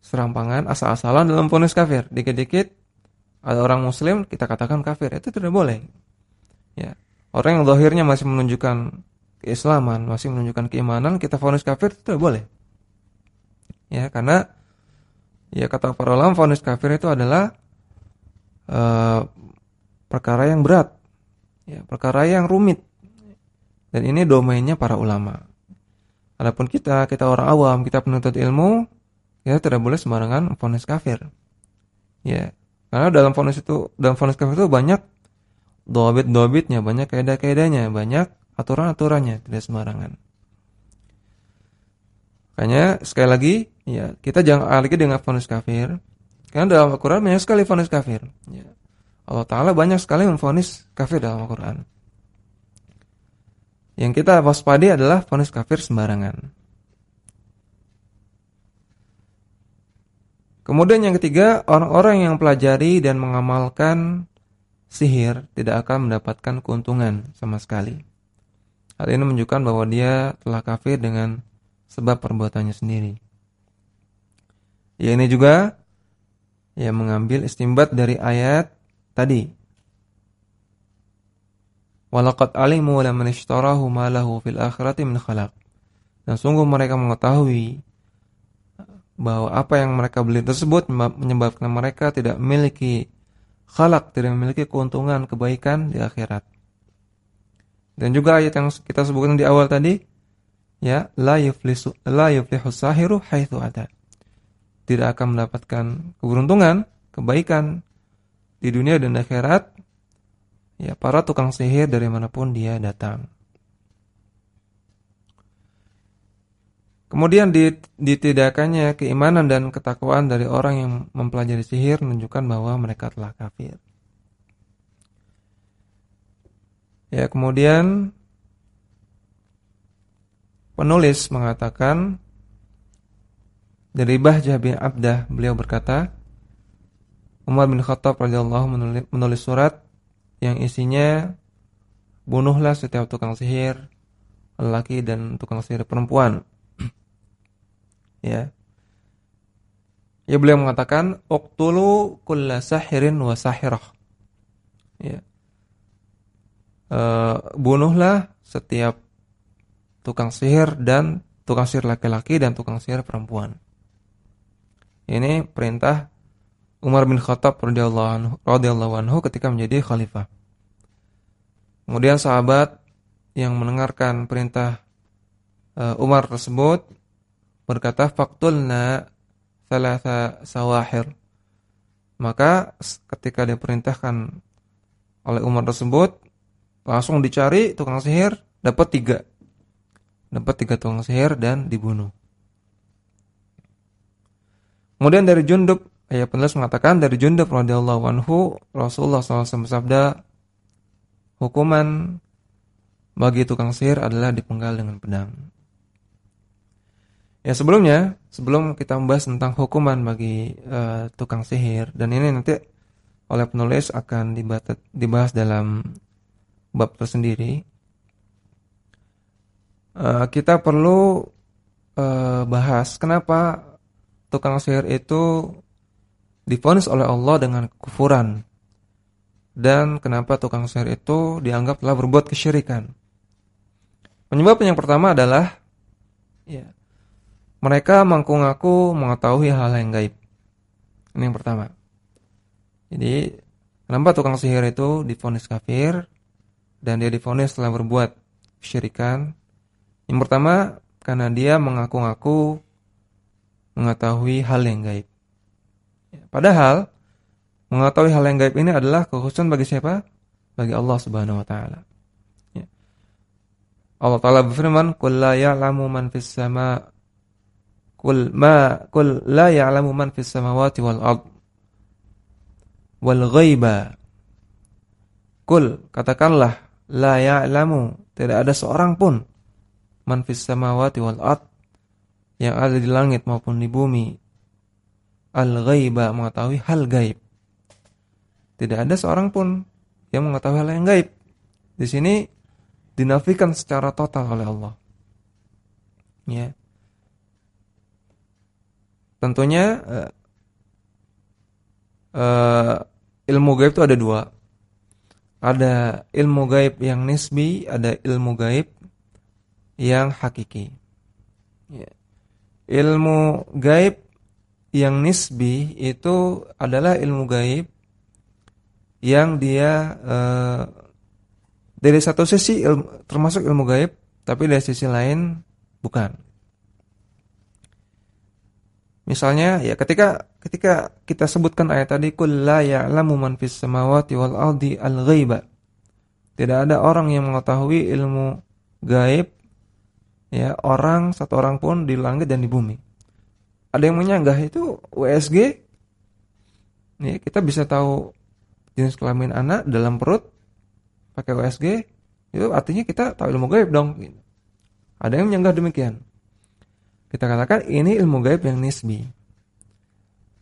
serampangan asal-asalan dalam ponis kafir. Dikit-dikit ada orang muslim kita katakan kafir. Itu tidak boleh. Ya. Orang yang zahirnya masih menunjukkan keislaman, masih menunjukkan keimanan, kita vonis kafir itu boleh. Ya, karena ya kata para ulama vonis kafir itu adalah uh, perkara yang berat. Ya, perkara yang rumit. Dan ini domainnya para ulama. Adapun kita, kita orang awam, kita penuntut ilmu, kita tidak boleh sembarangan vonis kafir. Ya, karena dalam vonis itu, dalam vonis kafir itu banyak dobit-dobitnya, banyak kaidah-kaidahnya, banyak aturan-aturannya, tidak sembarangan. Makanya sekali lagi, ya kita jangan lagi dengan vonis kafir. Karena dalam Al-Quran banyak sekali vonis kafir. Ya. Allah Taala banyak sekali memvonis kafir dalam Al-Quran. Yang kita waspadi adalah vonis kafir sembarangan. Kemudian yang ketiga, orang-orang yang pelajari dan mengamalkan sihir tidak akan mendapatkan keuntungan sama sekali. Hal ini menunjukkan bahwa dia telah kafir dengan sebab perbuatannya sendiri. Ya ini juga yang mengambil istimbat dari ayat tadi Walaqad alimu laman ishtarahu ma lahu fil akhirati min khalaq. Dan sungguh mereka mengetahui bahwa apa yang mereka beli tersebut menyebabkan mereka tidak memiliki khalaq, tidak memiliki keuntungan kebaikan di akhirat. Dan juga ayat yang kita sebutkan di awal tadi, ya, la yuflisu la yuflihu sahiru haitsu ada. Tidak akan mendapatkan keberuntungan, kebaikan di dunia dan akhirat ya para tukang sihir dari mana pun dia datang. Kemudian ditidakannya keimanan dan ketakwaan dari orang yang mempelajari sihir menunjukkan bahwa mereka telah kafir. Ya, kemudian penulis mengatakan dari Bahjah bin Abdah beliau berkata Umar bin Khattab radhiyallahu menulis surat yang isinya bunuhlah setiap tukang sihir lelaki dan tukang sihir perempuan. ya. Ya beliau mengatakan uqtulu kulla sahirin wa sahirah. Ya. E, bunuhlah setiap tukang sihir dan tukang sihir laki-laki dan tukang sihir perempuan. Ini perintah Umar bin Khattab radhiyallahu anhu ketika menjadi khalifah. Kemudian sahabat yang mendengarkan perintah uh, Umar tersebut berkata faktulna thalatha sawahir. Maka ketika diperintahkan oleh Umar tersebut langsung dicari tukang sihir dapat tiga dapat tiga tukang sihir dan dibunuh. Kemudian dari Jundub Ayat penulis mengatakan dari Jundab radhiyallahu anhu Rasulullah SAW bersabda hukuman bagi tukang sihir adalah dipenggal dengan pedang. Ya sebelumnya, sebelum kita membahas tentang hukuman bagi uh, tukang sihir dan ini nanti oleh penulis akan dibahas dalam bab tersendiri. Uh, kita perlu uh, bahas kenapa tukang sihir itu difonis oleh Allah dengan kekufuran. Dan kenapa tukang sihir itu dianggap telah berbuat kesyirikan? Penyebab yang pertama adalah ya, mereka mengaku-ngaku mengetahui hal yang gaib. Ini yang pertama. Jadi, kenapa tukang sihir itu difonis kafir dan dia difonis telah berbuat kesyirikan? Yang pertama, karena dia mengaku-ngaku mengetahui hal yang gaib. Padahal mengetahui hal yang gaib ini adalah kekhususan bagi siapa? Bagi Allah Subhanahu wa taala. Ya. Allah taala berfirman, "Qul la ya'lamu man fis sama Qul ma qul la ya'lamu man fis samawati wal ard wal ghaiba." Qul katakanlah la ya'lamu tidak ada seorang pun man fis samawati wal ard yang ada di langit maupun di bumi al-ghaiba mengetahui hal gaib. Tidak ada seorang pun yang mengetahui hal yang gaib. Di sini dinafikan secara total oleh Allah. Ya. Tentunya uh, uh, ilmu gaib itu ada dua. Ada ilmu gaib yang nisbi, ada ilmu gaib yang hakiki. Ya. Ilmu gaib yang nisbi itu adalah ilmu gaib yang dia uh, dari satu sisi ilmu, termasuk ilmu gaib, tapi dari sisi lain bukan. Misalnya ya ketika ketika kita sebutkan ayat tadi kul la ya'lamu man wal ardi al ghaiba. Tidak ada orang yang mengetahui ilmu gaib ya orang satu orang pun di langit dan di bumi. Ada yang menyanggah itu USG. Ya, kita bisa tahu jenis kelamin anak dalam perut pakai USG itu artinya kita tahu ilmu gaib dong. Ada yang menyanggah demikian. Kita katakan ini ilmu gaib yang nisbi.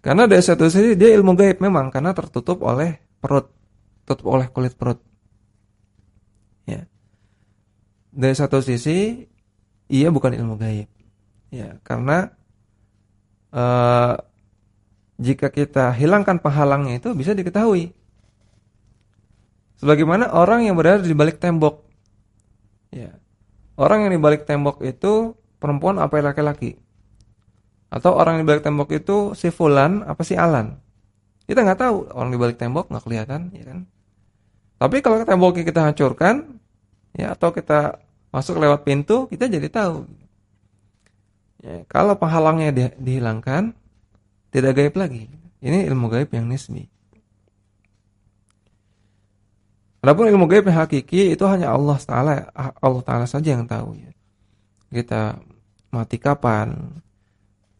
Karena dari satu sisi dia ilmu gaib memang karena tertutup oleh perut, tertutup oleh kulit perut. Ya. Dari satu sisi ia bukan ilmu gaib. Ya, karena uh, jika kita hilangkan penghalangnya itu bisa diketahui. Sebagaimana orang yang berada di balik tembok. Ya. Orang yang di balik tembok itu perempuan apa laki-laki? Atau orang di balik tembok itu si fulan apa si Alan? Kita nggak tahu orang di balik tembok nggak kelihatan, ya kan? Tapi kalau temboknya kita hancurkan, ya atau kita masuk lewat pintu, kita jadi tahu. Ya, kalau penghalangnya di, dihilangkan, tidak gaib lagi. Ini ilmu gaib yang nisbi. Adapun ilmu gaib yang hakiki itu hanya Allah Taala Allah Taala saja yang tahu ya kita mati kapan,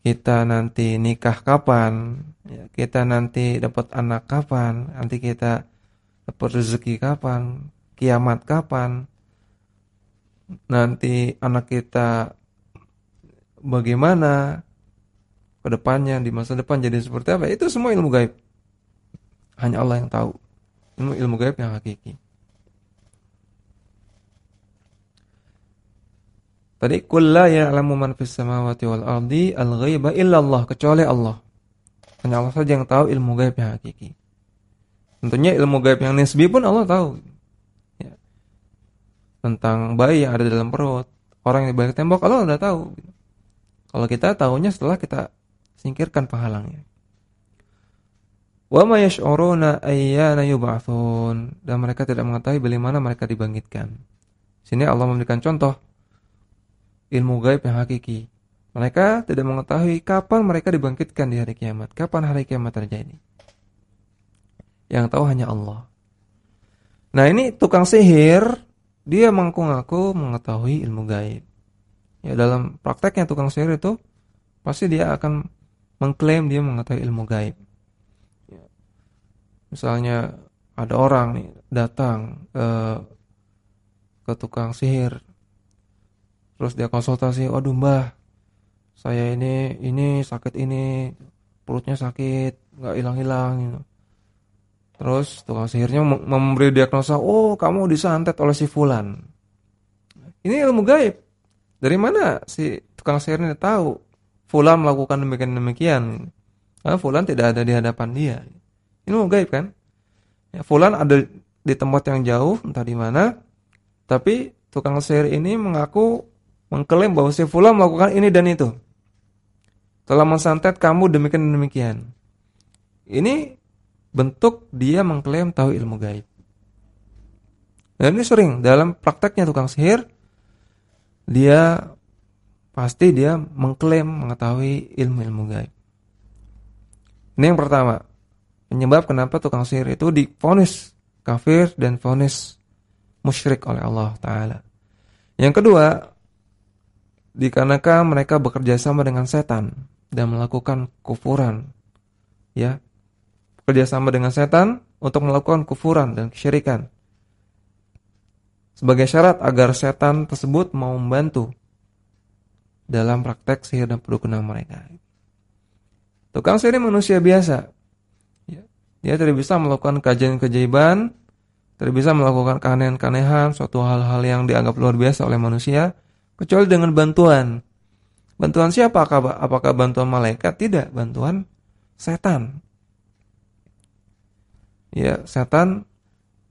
kita nanti nikah kapan, ya, kita nanti dapat anak kapan, nanti kita dapat rezeki kapan, kiamat kapan, nanti anak kita bagaimana ke depannya di masa depan jadi seperti apa itu semua ilmu gaib hanya Allah yang tahu ilmu ilmu gaib yang hakiki Tadi kulla ya'lamu man fis samawati wal ardi al-ghaiba illa Allah kecuali Allah. Hanya Allah saja yang tahu ilmu gaib yang hakiki. Tentunya ilmu gaib yang nisbi pun Allah tahu. Tentang bayi yang ada dalam perut, orang yang di balik tembok Allah sudah tahu. Kalau kita tahunya setelah kita singkirkan penghalangnya. Wa yash'uruna ayyana yub'atsun dan mereka tidak mengetahui bagaimana mereka dibangkitkan. Sini Allah memberikan contoh ilmu gaib yang hakiki. Mereka tidak mengetahui kapan mereka dibangkitkan di hari kiamat, kapan hari kiamat terjadi. Yang tahu hanya Allah. Nah ini tukang sihir, dia mengaku-ngaku mengetahui ilmu gaib. Ya dalam prakteknya tukang sihir itu pasti dia akan mengklaim dia mengetahui ilmu gaib. Ya. Misalnya ada orang nih datang eh, ke tukang sihir Terus dia konsultasi, waduh mbah, saya ini ini sakit ini, perutnya sakit, nggak hilang-hilang gitu. Terus tukang sihirnya memberi diagnosa, oh kamu disantet oleh si Fulan. Ini ilmu gaib. Dari mana si tukang sihir tahu Fulan melakukan demikian demikian? Karena Fulan tidak ada di hadapan dia. Ini ilmu gaib kan? Ya, Fulan ada di tempat yang jauh, entah di mana. Tapi tukang sihir ini mengaku mengklaim bahwa si fulan melakukan ini dan itu. Telah mensantet kamu demikian dan demikian. Ini bentuk dia mengklaim tahu ilmu gaib. Dan ini sering dalam prakteknya tukang sihir dia pasti dia mengklaim mengetahui ilmu-ilmu gaib. Ini yang pertama. Penyebab kenapa tukang sihir itu difonis kafir dan fonis musyrik oleh Allah taala. Yang kedua, dikarenakan mereka bekerja sama dengan setan dan melakukan kufuran. Ya. Bekerja sama dengan setan untuk melakukan kufuran dan kesyirikan. Sebagai syarat agar setan tersebut mau membantu dalam praktek sihir dan perdukunan mereka. Tukang sihir manusia biasa. Ya. Dia tidak bisa melakukan kajian kejaiban, tidak bisa melakukan keanehan-keanehan, suatu hal-hal yang dianggap luar biasa oleh manusia, kecuali dengan bantuan. Bantuan siapa? Apakah bantuan malaikat? Tidak, bantuan setan. Ya, setan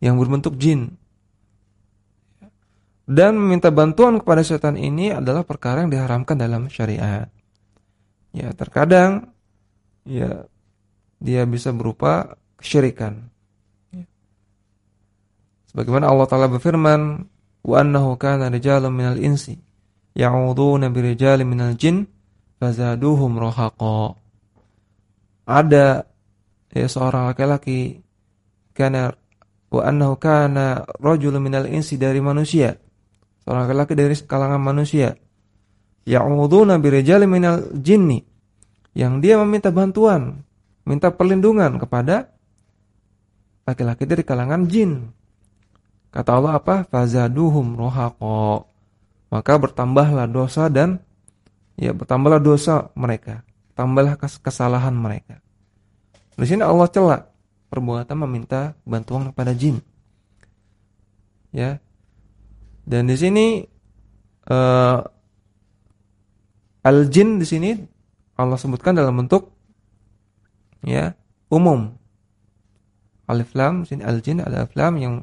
yang berbentuk jin. Dan meminta bantuan kepada setan ini adalah perkara yang diharamkan dalam syariat. Ya, terkadang ya dia bisa berupa kesyirikan. Ya. Sebagaimana Allah taala berfirman, "Wa annahu kana rijalun minal insi ya'udzuuna birijalin minal jin fazaduhum rahaqa." Ada ya seorang laki-laki kana wa annahu kana rajulun minal insi dari manusia seorang laki-laki dari kalangan manusia ya'udzuuna birijalin minal jinni yang dia meminta bantuan, minta perlindungan kepada laki-laki dari kalangan jin. Kata Allah apa? Fazaduhum rohaqo. Maka bertambahlah dosa dan ya bertambahlah dosa mereka, tambahlah kesalahan mereka. Di sini Allah celak perbuatan meminta bantuan kepada jin. Ya, dan di sini uh, al-jin di sini Allah sebutkan dalam bentuk ya umum. Alif lam sini al-jin ada alif lam yang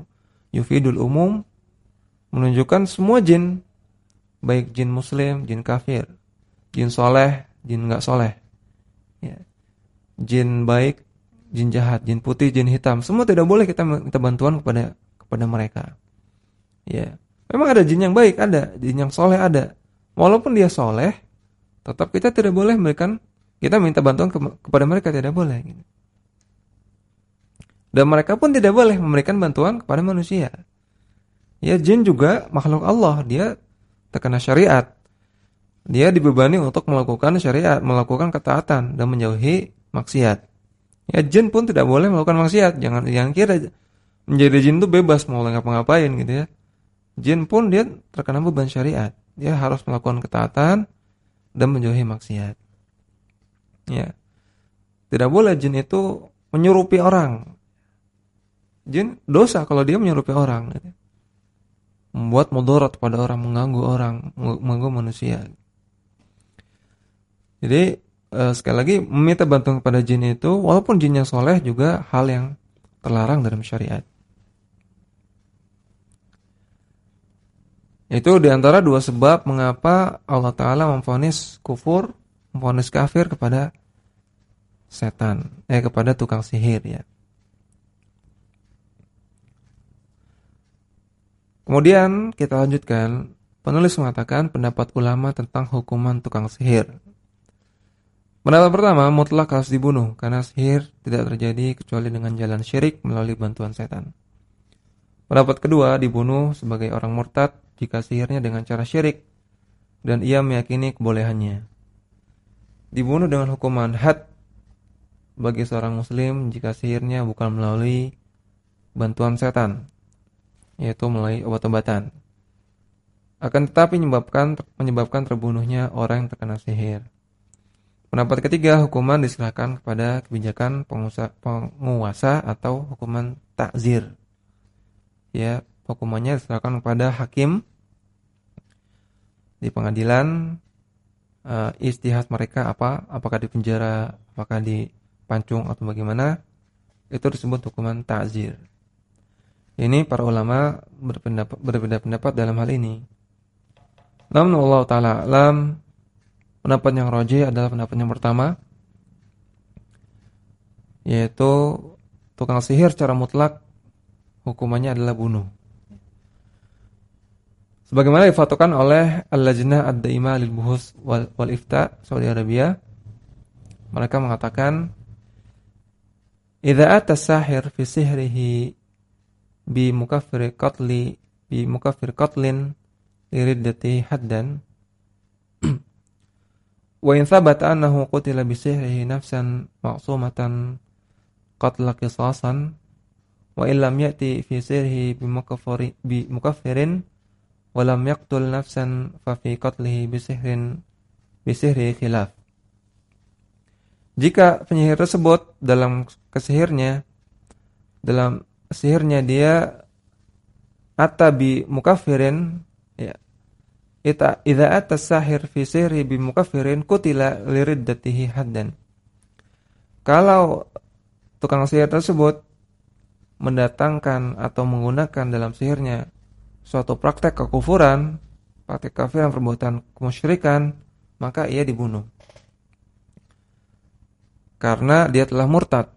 yufidul umum menunjukkan semua jin baik jin muslim, jin kafir, jin soleh, jin enggak soleh. Ya. Jin baik, jin jahat, jin putih, jin hitam, semua tidak boleh kita minta bantuan kepada kepada mereka. Ya. Memang ada jin yang baik, ada jin yang soleh ada. Walaupun dia soleh, tetap kita tidak boleh memberikan kita minta bantuan ke, kepada mereka tidak boleh. Gitu. Dan mereka pun tidak boleh memberikan bantuan kepada manusia. Ya jin juga makhluk Allah, dia terkena syariat. Dia dibebani untuk melakukan syariat, melakukan ketaatan dan menjauhi maksiat. Ya jin pun tidak boleh melakukan maksiat. Jangan yang kira menjadi jin itu bebas mau ngapa-ngapain gitu ya. Jin pun dia terkena beban syariat. Dia harus melakukan ketaatan dan menjauhi maksiat. Ya. Tidak boleh jin itu menyerupi orang. Jin dosa kalau dia menyerupi orang. Gitu. Membuat mudarat pada orang, mengganggu orang, mengganggu manusia. Jadi eh, sekali lagi meminta bantuan kepada jin itu walaupun jin yang soleh juga hal yang terlarang dalam syariat. Itu di antara dua sebab mengapa Allah Ta'ala memfonis kufur, memfonis kafir kepada setan, eh kepada tukang sihir ya. Kemudian kita lanjutkan, penulis mengatakan pendapat ulama tentang hukuman tukang sihir. Pendapat pertama, mutlak harus dibunuh karena sihir tidak terjadi kecuali dengan jalan syirik melalui bantuan setan. Pendapat kedua, dibunuh sebagai orang murtad jika sihirnya dengan cara syirik dan ia meyakini kebolehannya. Dibunuh dengan hukuman had bagi seorang muslim jika sihirnya bukan melalui bantuan setan, yaitu melalui obat-obatan. Akan tetapi menyebabkan menyebabkan terbunuhnya orang yang terkena sihir. Pendapat ketiga, hukuman diserahkan kepada kebijakan penguasa atau hukuman takzir. Ya, hukumannya diserahkan kepada hakim di pengadilan uh, istihad mereka apa apakah di penjara apakah di pancung atau bagaimana itu disebut hukuman ta'zir ini para ulama berbeda pendapat dalam hal ini namun Allah taala alam pendapat yang roji adalah pendapat yang pertama yaitu tukang sihir secara mutlak hukumannya adalah bunuh. Sebagaimana difatukan oleh Al-Lajnah Ad-Daimah lil Buhus wal, wal Ifta Saudi Arabia, mereka mengatakan Idza ata sahir fi sihrihi bi mukaffir qatli bi mukaffir qatlin liriddati haddan wa in thabata annahu qutila bi sihrihi nafsan ma'sumatan qatla qisasan wa illam ya'ti fi sihrihi bi mukaffiri bi mukaffirin walam yaqtul nafsan fa fi qatlihi bisihrin bisihri khilaf. Jika penyihir tersebut dalam kesihirnya dalam sihirnya dia atabi mukafirin ya ita idza atas sahir fi sihri bi mukafirin kutila liriddatihi haddan kalau tukang sihir tersebut mendatangkan atau menggunakan dalam sihirnya suatu praktek kekufuran, praktek kafir dan perbuatan kemusyrikan, maka ia dibunuh. Karena dia telah murtad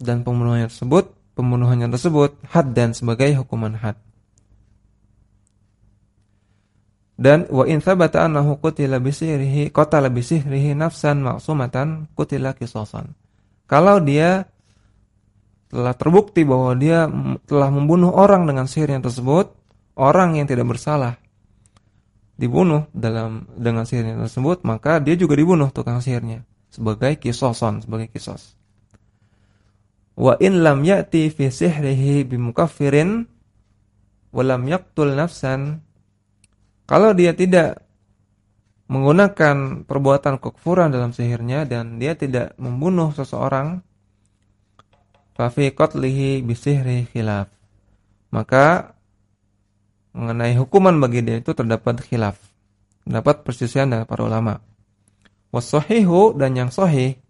dan pembunuhannya tersebut, pembunuhannya tersebut had dan sebagai hukuman had. Dan wa in thabata annahu qutila bisihrihi qatala bisihrihi nafsan ma'sumatan qutila qisasan. Kalau dia telah terbukti bahwa dia telah membunuh orang dengan sihirnya tersebut, orang yang tidak bersalah dibunuh dalam dengan sihirnya tersebut, maka dia juga dibunuh tukang sihirnya sebagai kisoson, sebagai kisos. Wa in lam ya'ti fi sihrihi bimukaffirin wa lam yaqtul nafsan kalau dia tidak menggunakan perbuatan kekufuran dalam sihirnya dan dia tidak membunuh seseorang, fafi qatlihi bisihri khilaf. Maka mengenai hukuman bagi dia itu terdapat khilaf. Terdapat perselisihan dari para ulama. Wasahihu dan yang sahih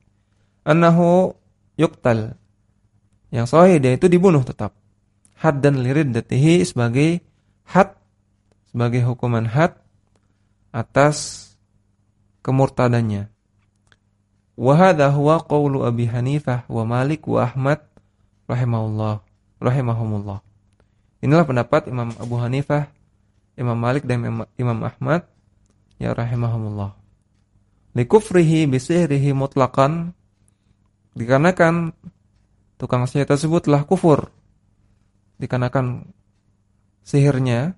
annahu yuktal. Yang sahih dia itu dibunuh tetap. Had dan datihi sebagai had sebagai hukuman had atas kemurtadannya. Wa hadha huwa qawlu Abi Hanifah wa Malik wa Ahmad rahimahullah rahimahumullah. Inilah pendapat Imam Abu Hanifah, Imam Malik dan Imam Ahmad ya rahimahumullah. Likufrihi bisihrihi mutlaqan dikarenakan tukang sihir tersebut telah kufur dikarenakan sihirnya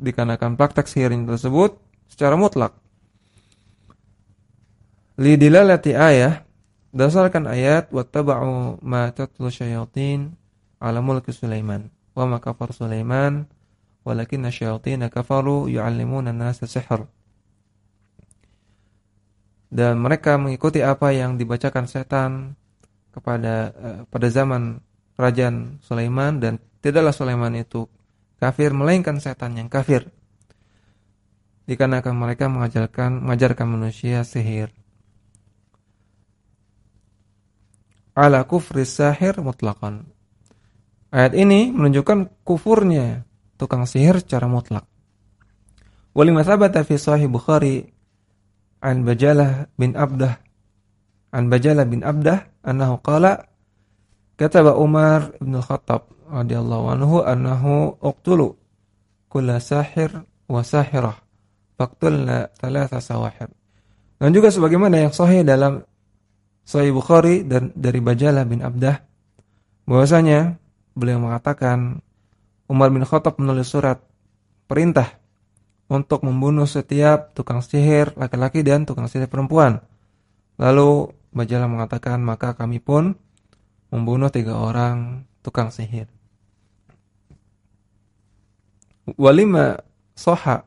dikarenakan praktek sihir tersebut secara mutlak. Lidilalati ayah dasarkan ayat wattaba'u ma tatlu syayatin ala mulki Sulaiman wa ma kafar Sulaiman walakinna syayatin kafaru yu'allimuna an-nasa. Dan mereka mengikuti apa yang dibacakan setan kepada uh, pada zaman kerajaan Sulaiman dan tidaklah Sulaiman itu kafir melainkan setan yang kafir. Dikarenakan mereka mengajarkan mengajarkan manusia sihir. Ala kufri sahir mutlaqan. Ayat ini menunjukkan kufurnya tukang sihir secara mutlak. Walima thabata fi sahih Bukhari an Bajalah bin Abdah an Bajalah bin Abdah annahu qala kataba Umar bin Khattab radhiyallahu anhu annahu uqtulu kulla sahir wa sahirah faqtulna thalatha sawahir. Dan juga sebagaimana yang sahih dalam Sahih Bukhari dan dari Bajalah bin Abdah bahwasanya beliau mengatakan Umar bin Khattab menulis surat perintah untuk membunuh setiap tukang sihir laki-laki dan tukang sihir perempuan. Lalu Bajalah mengatakan maka kami pun membunuh tiga orang tukang sihir. Walima soha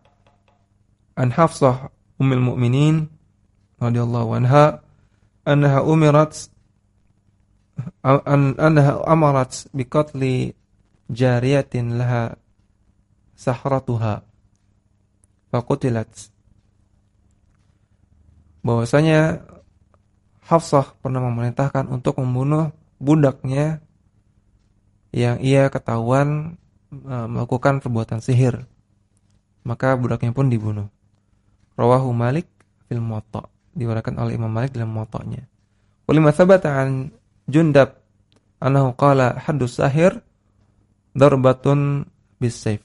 an Hafsah ummul mukminin radhiyallahu anha annaha umirat an annaha amarat biqatli jariyatin laha sahratuha. Faqutilat. Bahwasanya Hafsah pernah memerintahkan untuk membunuh budaknya yang ia ketahuan melakukan perbuatan sihir. Maka budaknya pun dibunuh. Rawahu Malik fil Muwatta. Diwarakan oleh Imam Malik dalam Muwatta'nya. Walima thabata an Jundab annahu qala haddus sahir darbatun bisayf.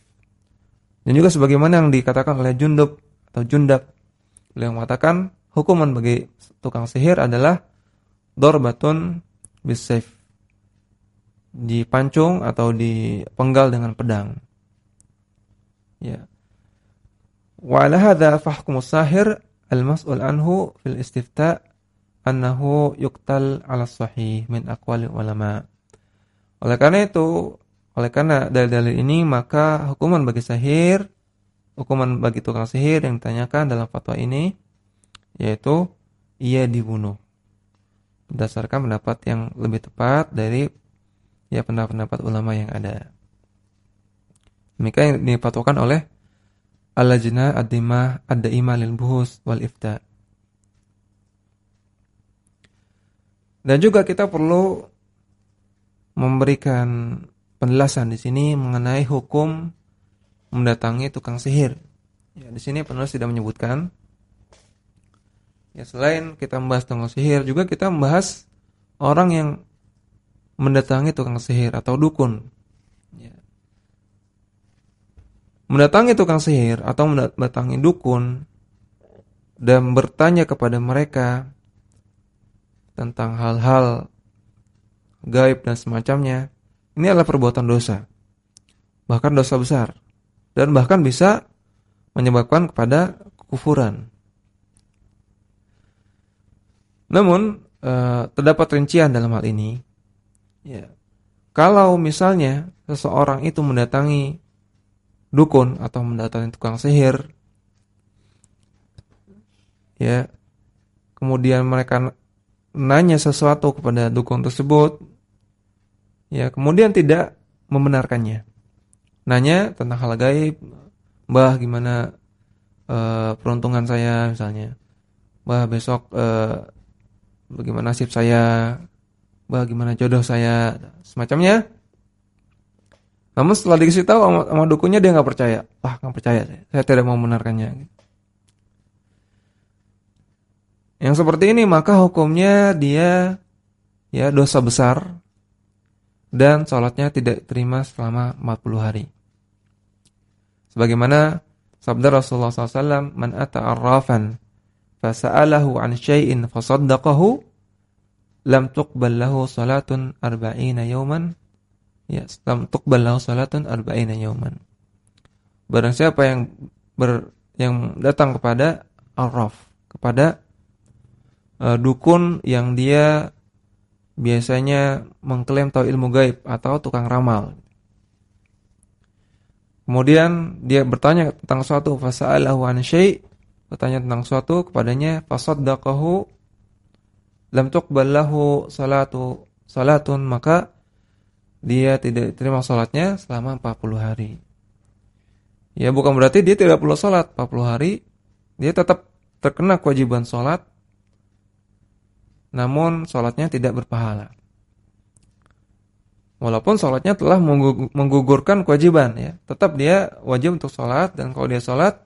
Dan juga sebagaimana yang dikatakan oleh Jundab atau Jundab beliau mengatakan hukuman bagi tukang sihir adalah darbatun bisayf dipancung atau dipenggal dengan pedang. Ya. Wa ala hadha fahkum sahir al-mas'ul anhu fil istifta annahu yuqtal ala sahih min aqwali ulama. Oleh karena itu, oleh karena dalil-dalil ini maka hukuman bagi sihir, hukuman bagi tukang sihir yang ditanyakan dalam fatwa ini yaitu ia dibunuh. Berdasarkan pendapat yang lebih tepat dari ya pendapat-pendapat ulama yang ada. Demikian yang dipatukan oleh Al-Lajnah Ad-Dimah Ad-Daimah lil Buhus wal Ifta. Dan juga kita perlu memberikan penjelasan di sini mengenai hukum mendatangi tukang sihir. Ya, di sini penulis tidak menyebutkan. Ya, selain kita membahas tukang sihir, juga kita membahas orang yang mendatangi tukang sihir atau dukun. Ya. Mendatangi tukang sihir atau mendatangi dukun dan bertanya kepada mereka tentang hal-hal gaib dan semacamnya, ini adalah perbuatan dosa. Bahkan dosa besar. Dan bahkan bisa menyebabkan kepada kekufuran. Namun, e, terdapat rincian dalam hal ini. Ya. Kalau misalnya seseorang itu mendatangi dukun atau mendatangi tukang sihir, ya, kemudian mereka nanya sesuatu kepada dukun tersebut, ya kemudian tidak membenarkannya. Nanya tentang hal gaib, Mbah gimana uh, peruntungan saya misalnya. Mbah besok uh, bagaimana nasib saya, Mbah gimana jodoh saya, semacamnya. Namun setelah dikasih tahu sama, sama dukunnya dia nggak percaya. Wah nggak percaya saya, saya tidak mau membenarkannya. Yang seperti ini maka hukumnya dia ya dosa besar dan sholatnya tidak terima selama 40 hari. Sebagaimana sabda Rasulullah SAW, "Man ata arrafan fasa'alahu an syai'in fasaddaqahu lam tuqbal lahu salatun arba'ina yawman." Ya, lam tuqbal lahu salatun arba'ina yawman. Barang siapa yang ber, yang datang kepada arraf, kepada uh, dukun yang dia biasanya mengklaim tahu ilmu gaib atau tukang ramal. Kemudian dia bertanya tentang suatu fasa'alahu an syai' bertanya tentang suatu kepadanya fasaddaqahu lam tuqbal lahu salatu salatun maka dia tidak terima salatnya selama 40 hari. Ya bukan berarti dia tidak perlu salat 40 hari, dia tetap terkena kewajiban salat namun sholatnya tidak berpahala. Walaupun sholatnya telah menggugurkan kewajiban, ya, tetap dia wajib untuk sholat dan kalau dia sholat,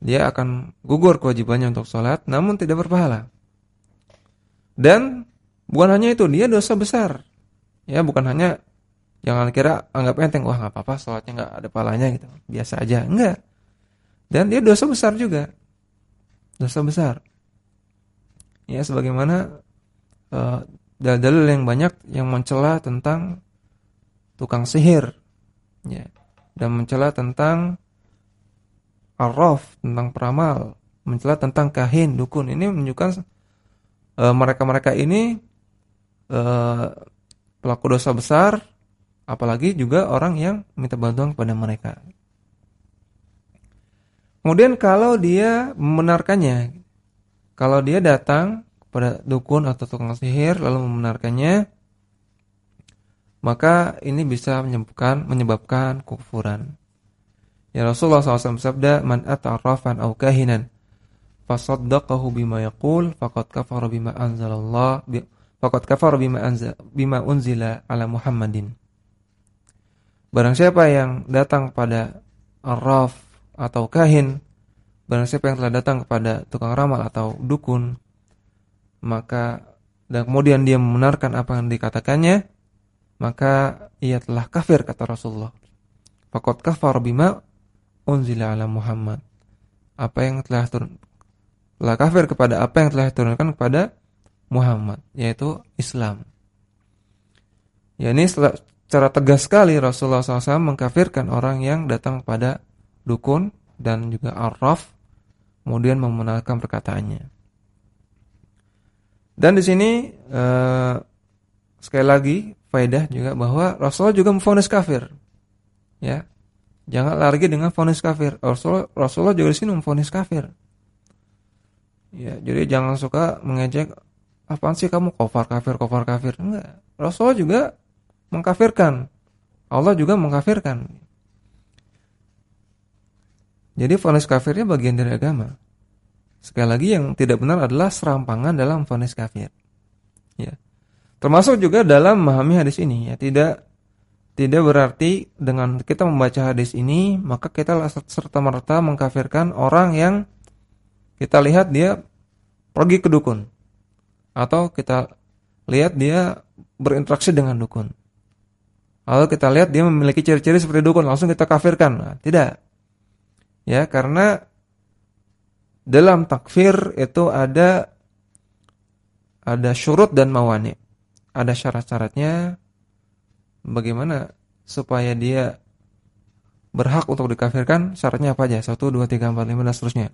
dia akan gugur kewajibannya untuk sholat, namun tidak berpahala. Dan bukan hanya itu, dia dosa besar, ya, bukan hanya jangan kira anggap enteng, wah nggak apa-apa, sholatnya nggak ada pahalanya gitu, biasa aja, enggak. Dan dia dosa besar juga, dosa besar. Ya sebagaimana uh, dalil-dalil yang banyak yang mencela tentang tukang sihir ya dan mencela tentang arraf, tentang peramal, mencela tentang kahin, dukun. Ini menunjukkan mereka-mereka ini uh, pelaku dosa besar apalagi juga orang yang minta bantuan kepada mereka. Kemudian kalau dia membenarkannya kalau dia datang kepada dukun atau tukang sihir lalu membenarkannya, maka ini bisa menyebabkan menyebabkan kekufuran. Ya Rasulullah SAW bersabda, "Man ata'arrafan aw kahinan fasaddaqahu bima yaqul faqad kafara bima anzalallah faqad kafara bima anzal bima unzila ala Muhammadin." Barang siapa yang datang pada arraf atau kahin Barang siapa yang telah datang kepada tukang ramal atau dukun maka dan kemudian dia membenarkan apa yang dikatakannya maka ia telah kafir kata Rasulullah. Faqad kafar bima unzila ala Muhammad. Apa yang telah turun telah kafir kepada apa yang telah diturunkan kepada Muhammad yaitu Islam. Ya ini secara tegas sekali Rasulullah SAW mengkafirkan orang yang datang pada dukun dan juga arraf kemudian membenarkan perkataannya. Dan di sini eh, sekali lagi faedah juga bahwa Rasulullah juga memfonis kafir. Ya. Jangan lagi dengan fonis kafir. Rasulullah, Rasulullah juga di sini memfonis kafir. Ya, jadi jangan suka mengejek apaan sih kamu kafir kafir kafir kafir. Enggak. Rasulullah juga mengkafirkan. Allah juga mengkafirkan. Jadi vonis kafirnya bagian dari agama. Sekali lagi yang tidak benar adalah serampangan dalam vonis kafir. Ya. Termasuk juga dalam memahami hadis ini ya, tidak tidak berarti dengan kita membaca hadis ini maka kita serta merta mengkafirkan orang yang kita lihat dia pergi ke dukun atau kita lihat dia berinteraksi dengan dukun. Atau kita lihat dia memiliki ciri-ciri seperti dukun langsung kita kafirkan. Nah, tidak. Ya, karena dalam takfir itu ada ada syurut dan mawani. Ada syarat-syaratnya bagaimana supaya dia berhak untuk dikafirkan, syaratnya apa aja? 1 2 3 4 5 dan seterusnya.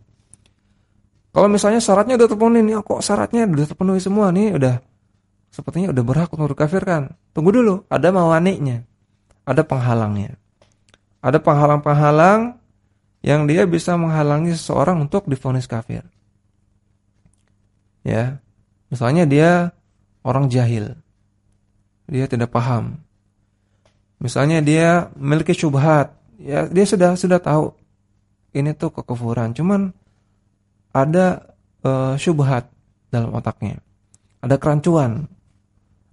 Kalau misalnya syaratnya udah terpenuhi nih, kok syaratnya udah terpenuhi semua nih, udah sepertinya udah berhak untuk dikafirkan. Tunggu dulu, ada mawaniknya. Ada penghalangnya. Ada penghalang-penghalang yang dia bisa menghalangi seseorang untuk difonis kafir. Ya. Misalnya dia orang jahil. Dia tidak paham. Misalnya dia memiliki syubhat, ya dia sudah sudah tahu ini tuh kekufuran, cuman ada uh, syubhat dalam otaknya. Ada kerancuan.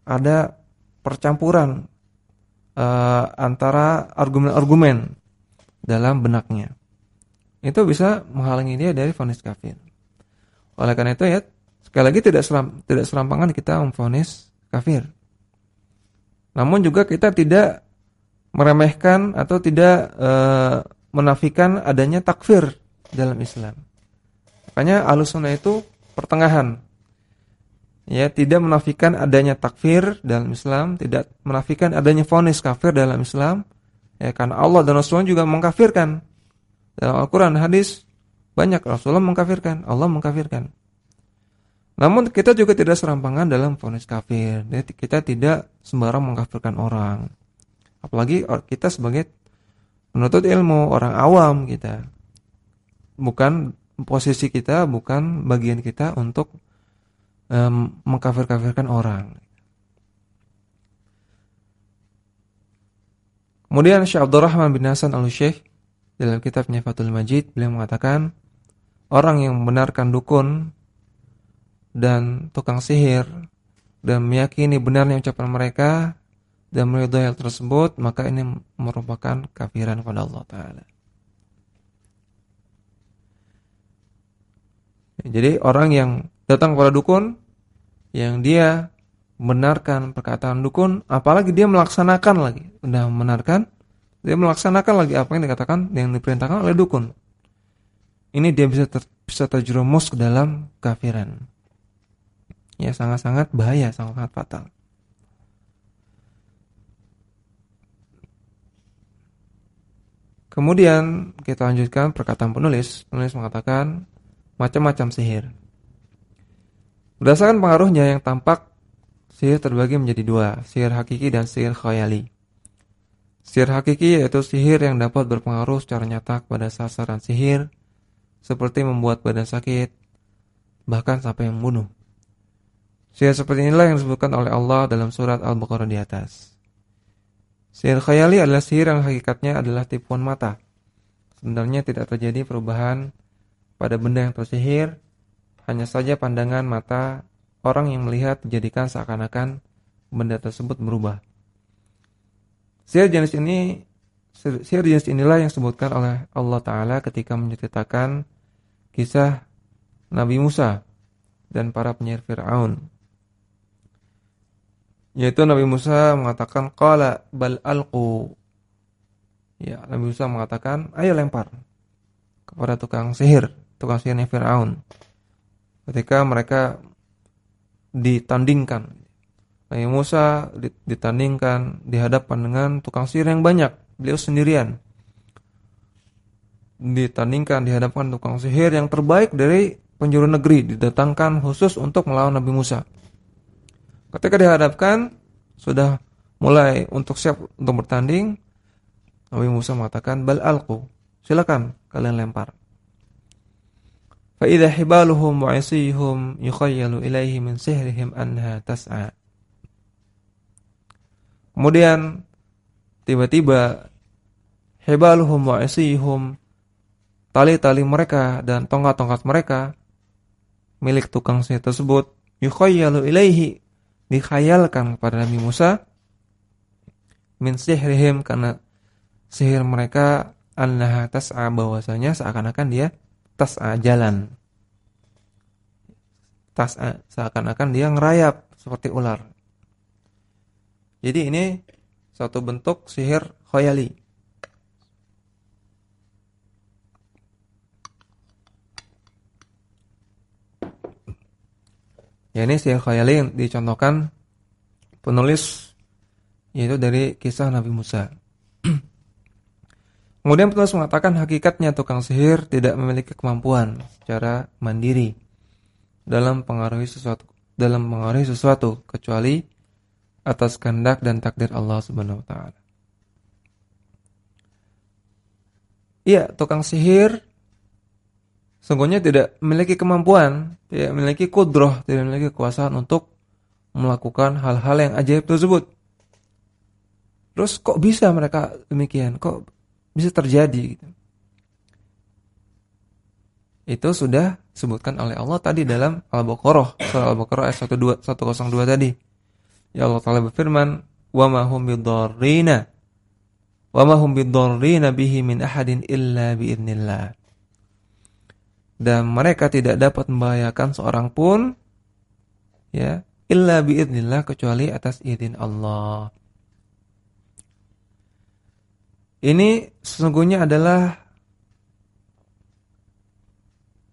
Ada percampuran uh, antara argumen-argumen dalam benaknya. Itu bisa menghalangi dia dari vonis kafir. Oleh karena itu ya, sekali lagi tidak seram, tidak serampangan kita memvonis kafir. Namun juga kita tidak meremehkan atau tidak e, menafikan adanya takfir dalam Islam. Makanya alusuna itu pertengahan. Ya, tidak menafikan adanya takfir dalam Islam, tidak menafikan adanya fonis kafir dalam Islam. Ya, karena Allah dan Rasulullah juga mengkafirkan. Dalam Al-Qur'an hadis banyak Rasulullah mengkafirkan, Allah mengkafirkan. Namun kita juga tidak serampangan dalam fonis kafir. Jadi kita tidak sembarang mengkafirkan orang. Apalagi kita sebagai penuntut ilmu, orang awam kita. Bukan posisi kita, bukan bagian kita untuk um, mengkafir-kafirkan orang. Kemudian Syekh Abdurrahman bin Hasan al-Syekh dalam kitabnya Fathul Majid beliau mengatakan orang yang membenarkan dukun dan tukang sihir dan meyakini benarnya ucapan mereka dan meridhai hal tersebut maka ini merupakan kafiran kepada Allah taala. Jadi orang yang datang kepada dukun yang dia benarkan perkataan dukun, apalagi dia melaksanakan lagi, sudah membenarkan, dia melaksanakan lagi apa yang dikatakan yang diperintahkan oleh dukun. Ini dia bisa ter, bisa terjerumus ke dalam kafiran. Ya sangat-sangat bahaya, sangat-sangat fatal. Kemudian kita lanjutkan perkataan penulis. Penulis mengatakan macam-macam sihir. Berdasarkan pengaruhnya yang tampak, sihir terbagi menjadi dua, sihir hakiki dan sihir khayali. Sihir hakiki yaitu sihir yang dapat berpengaruh secara nyata kepada sasaran sihir, seperti membuat badan sakit, bahkan sampai membunuh. Sihir seperti inilah yang disebutkan oleh Allah dalam surat Al-Baqarah di atas. Sihir khayali adalah sihir yang hakikatnya adalah tipuan mata. Sebenarnya tidak terjadi perubahan pada benda yang tersihir, hanya saja pandangan mata orang yang melihat dijadikan seakan-akan benda tersebut berubah. Sihir jenis ini sihir jenis inilah yang disebutkan oleh Allah taala ketika menceritakan kisah Nabi Musa dan para penyihir Firaun yaitu Nabi Musa mengatakan qala bal alqu. Ya, Nabi Musa mengatakan, "Ayo lempar." Kepada tukang sihir, tukang sihirnya Firaun. Ketika mereka ditandingkan. Nabi Musa ditandingkan dihadapkan dengan tukang sihir yang banyak, beliau sendirian. Ditandingkan dihadapkan tukang sihir yang terbaik dari penjuru negeri didatangkan khusus untuk melawan Nabi Musa. Ketika dihadapkan sudah mulai untuk siap untuk bertanding, Nabi Musa mengatakan bal alqu. Silakan kalian lempar. Hibaluhum wa isihum yukhayyalu ilaihi min sihrihim anha tas'a. Kemudian tiba-tiba hibaluhum wa isihum tali-tali mereka dan tongkat-tongkat mereka milik tukang sihir tersebut yukhayyalu ilaihi dikhayalkan kepada Nabi Musa min sihrihim karena sihir mereka annaha tas'a bahwasanya seakan-akan dia tas'a jalan. Tas'a seakan-akan dia ngerayap seperti ular. Jadi ini satu bentuk sihir khayali. Ya ini sihir khayali yang dicontohkan penulis yaitu dari kisah Nabi Musa. Kemudian penulis mengatakan hakikatnya tukang sihir tidak memiliki kemampuan secara mandiri dalam pengaruhi sesuatu dalam mengaruhi sesuatu kecuali atas kehendak dan takdir Allah Subhanahu wa taala. Iya, tukang sihir sungguhnya tidak memiliki kemampuan, tidak memiliki kudroh, tidak memiliki kekuasaan untuk melakukan hal-hal yang ajaib tersebut. Terus kok bisa mereka demikian? Kok bisa terjadi gitu. Itu sudah disebutkan oleh Allah tadi dalam Al-Baqarah, surah Al-Baqarah ayat 102 102 tadi. Ya Allah Taala berfirman, "Wa ma hum bidarrina wa ma hum bidarrina bihi min ahadin illa biidznillah." Dan mereka tidak dapat membahayakan seorang pun ya, illa biidznillah kecuali atas izin Allah. Ini sesungguhnya adalah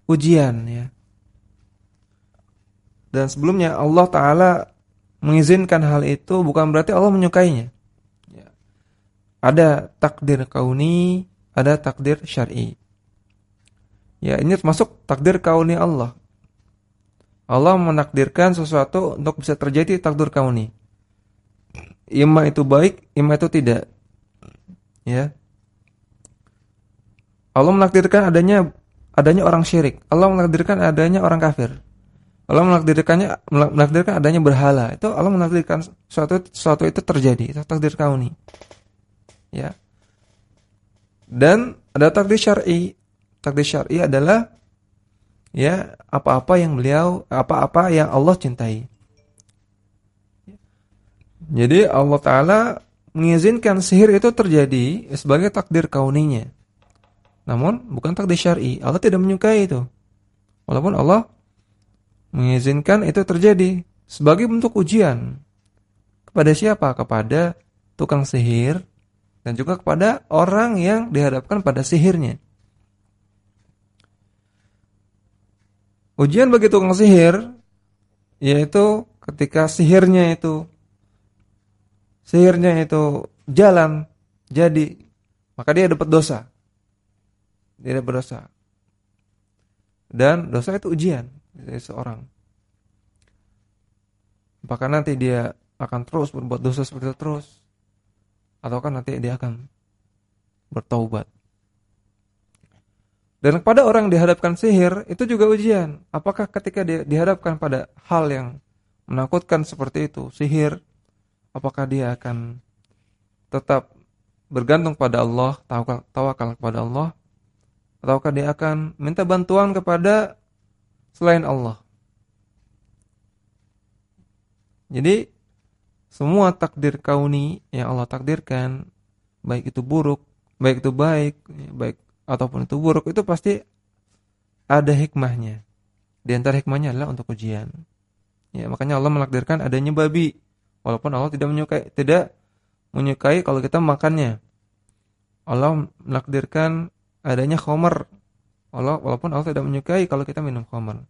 ujian ya. Dan sebelumnya Allah Ta'ala mengizinkan hal itu bukan berarti Allah menyukainya. Ya. Ada takdir kauni, ada takdir syar'i. Ya, ini termasuk takdir kauni Allah. Allah menakdirkan sesuatu untuk bisa terjadi takdir kauni. Ima itu baik, ima itu tidak. Ya. Allah menakdirkan adanya adanya orang syirik. Allah menakdirkan adanya orang kafir. Allah menakdirkannya menakdirkan adanya berhala. Itu Allah menakdirkan suatu suatu itu terjadi. Itu takdir kauni. Ya. Dan ada takdir syar'i. Takdir syar'i adalah ya apa-apa yang beliau apa-apa yang Allah cintai. Jadi Allah taala mengizinkan sihir itu terjadi sebagai takdir kauninya. Namun bukan takdir syar'i. Allah tidak menyukai itu. Walaupun Allah mengizinkan itu terjadi sebagai bentuk ujian. Kepada siapa? Kepada tukang sihir dan juga kepada orang yang dihadapkan pada sihirnya. Ujian bagi tukang sihir yaitu ketika sihirnya itu sihirnya itu jalan jadi maka dia dapat dosa. Dia dapat dosa. Dan dosa itu ujian dari seorang. Apakah nanti dia akan terus berbuat dosa seperti itu terus ataukah nanti dia akan bertaubat. Dan kepada orang yang dihadapkan sihir itu juga ujian. Apakah ketika dia dihadapkan pada hal yang menakutkan seperti itu, sihir, apakah dia akan tetap bergantung pada Allah, tawakal, tawakal kepada Allah, ataukah dia akan minta bantuan kepada selain Allah. Jadi semua takdir kauni yang Allah takdirkan, baik itu buruk, baik itu baik, baik ataupun itu buruk, itu pasti ada hikmahnya. Di antara hikmahnya adalah untuk ujian. Ya, makanya Allah menakdirkan adanya babi Walaupun Allah tidak menyukai tidak menyukai kalau kita makannya. Allah menakdirkan adanya khamar. Allah walaupun Allah tidak menyukai kalau kita minum khamar.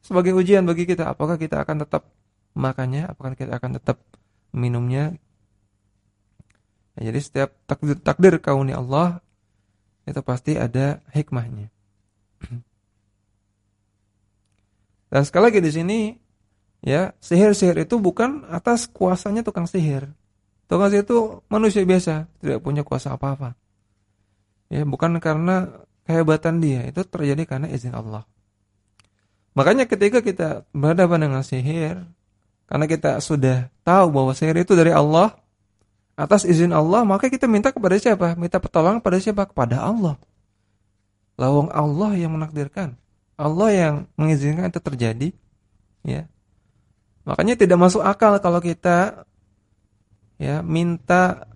Sebagai ujian bagi kita, apakah kita akan tetap makannya, apakah kita akan tetap minumnya? Ya, jadi setiap takdir takdir kauni Allah itu pasti ada hikmahnya. Dan sekali lagi di sini Ya, sihir-sihir itu bukan atas kuasanya tukang sihir. Tukang sihir itu manusia biasa, tidak punya kuasa apa-apa. Ya, bukan karena kehebatan dia, itu terjadi karena izin Allah. Makanya ketika kita berhadapan dengan sihir, karena kita sudah tahu bahwa sihir itu dari Allah, atas izin Allah, maka kita minta kepada siapa? Minta pertolongan kepada siapa? Kepada Allah. Lawang Allah yang menakdirkan. Allah yang mengizinkan itu terjadi. Ya, Makanya tidak masuk akal kalau kita ya minta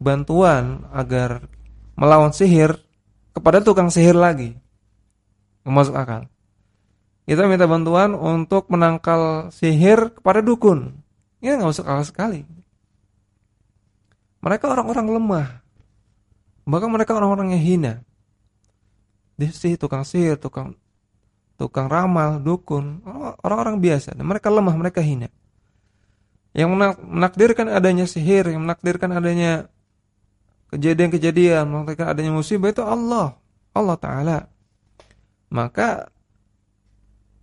bantuan agar melawan sihir kepada tukang sihir lagi. Masuk akal. Kita minta bantuan untuk menangkal sihir kepada dukun. Ini nggak masuk akal sekali. Mereka orang-orang lemah. Bahkan mereka orang-orang yang hina. Disi, tukang sihir, tukang tukang ramal, dukun, orang-orang biasa. Dan mereka lemah, mereka hina. Yang menakdirkan adanya sihir, yang menakdirkan adanya kejadian-kejadian, menakdirkan adanya musibah itu Allah, Allah Ta'ala. Maka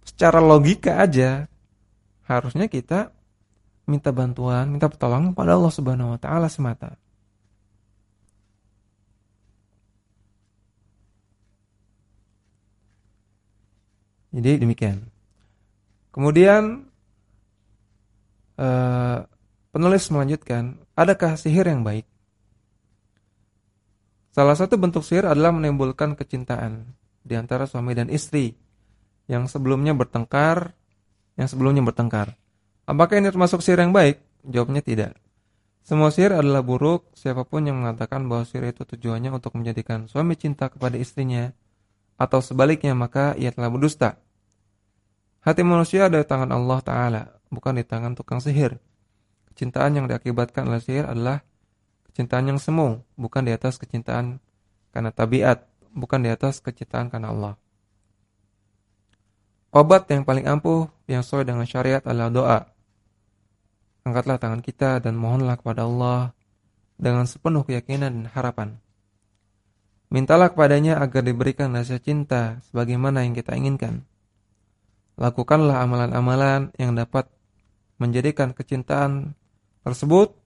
secara logika aja harusnya kita minta bantuan, minta pertolongan kepada Allah Subhanahu wa taala semata. Jadi demikian. Kemudian uh, penulis melanjutkan, adakah sihir yang baik? Salah satu bentuk sihir adalah menimbulkan kecintaan di antara suami dan istri yang sebelumnya bertengkar, yang sebelumnya bertengkar. Apakah ini termasuk sihir yang baik? Jawabnya tidak. Semua sihir adalah buruk, siapa pun yang mengatakan bahwa sihir itu tujuannya untuk menjadikan suami cinta kepada istrinya, atau sebaliknya maka ia telah berdusta. Hati manusia ada di tangan Allah Ta'ala, bukan di tangan tukang sihir. Kecintaan yang diakibatkan oleh sihir adalah kecintaan yang semu, bukan di atas kecintaan karena tabiat, bukan di atas kecintaan karena Allah. Obat yang paling ampuh yang sesuai dengan syariat adalah doa. Angkatlah tangan kita dan mohonlah kepada Allah dengan sepenuh keyakinan dan harapan. Mintalah kepadanya agar diberikan rasa cinta sebagaimana yang kita inginkan. Lakukanlah amalan-amalan yang dapat menjadikan kecintaan tersebut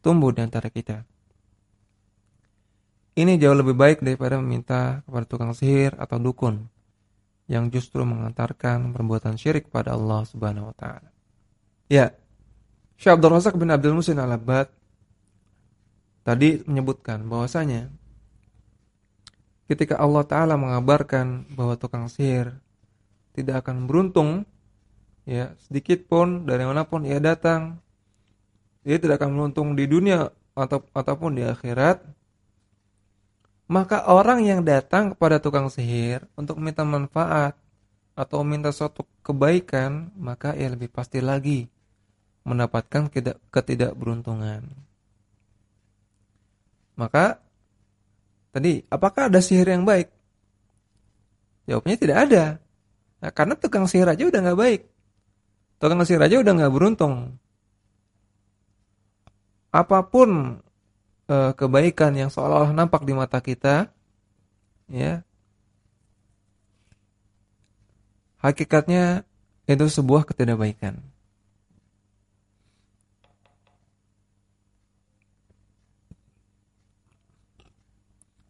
tumbuh di antara kita. Ini jauh lebih baik daripada meminta kepada tukang sihir atau dukun yang justru mengantarkan perbuatan syirik pada Allah Subhanahu wa taala. Ya. Syekh Abdul Razak bin Abdul Musin Al-Abbad tadi menyebutkan bahwasanya ketika Allah taala mengabarkan bahwa tukang sihir tidak akan beruntung ya sedikit pun dari mana pun ia datang dia tidak akan beruntung di dunia atau ataupun di akhirat. Maka orang yang datang kepada tukang sihir untuk minta manfaat atau minta suatu kebaikan maka ia lebih pasti lagi mendapatkan ketidakberuntungan. Maka tadi apakah ada sihir yang baik? Jawabnya tidak ada Nah, karena tukang sihir aja udah nggak baik. Tukang sihir aja udah nggak beruntung. Apa pun e, kebaikan yang seolah-olah nampak di mata kita, ya, hakikatnya itu sebuah ketidakbaikan.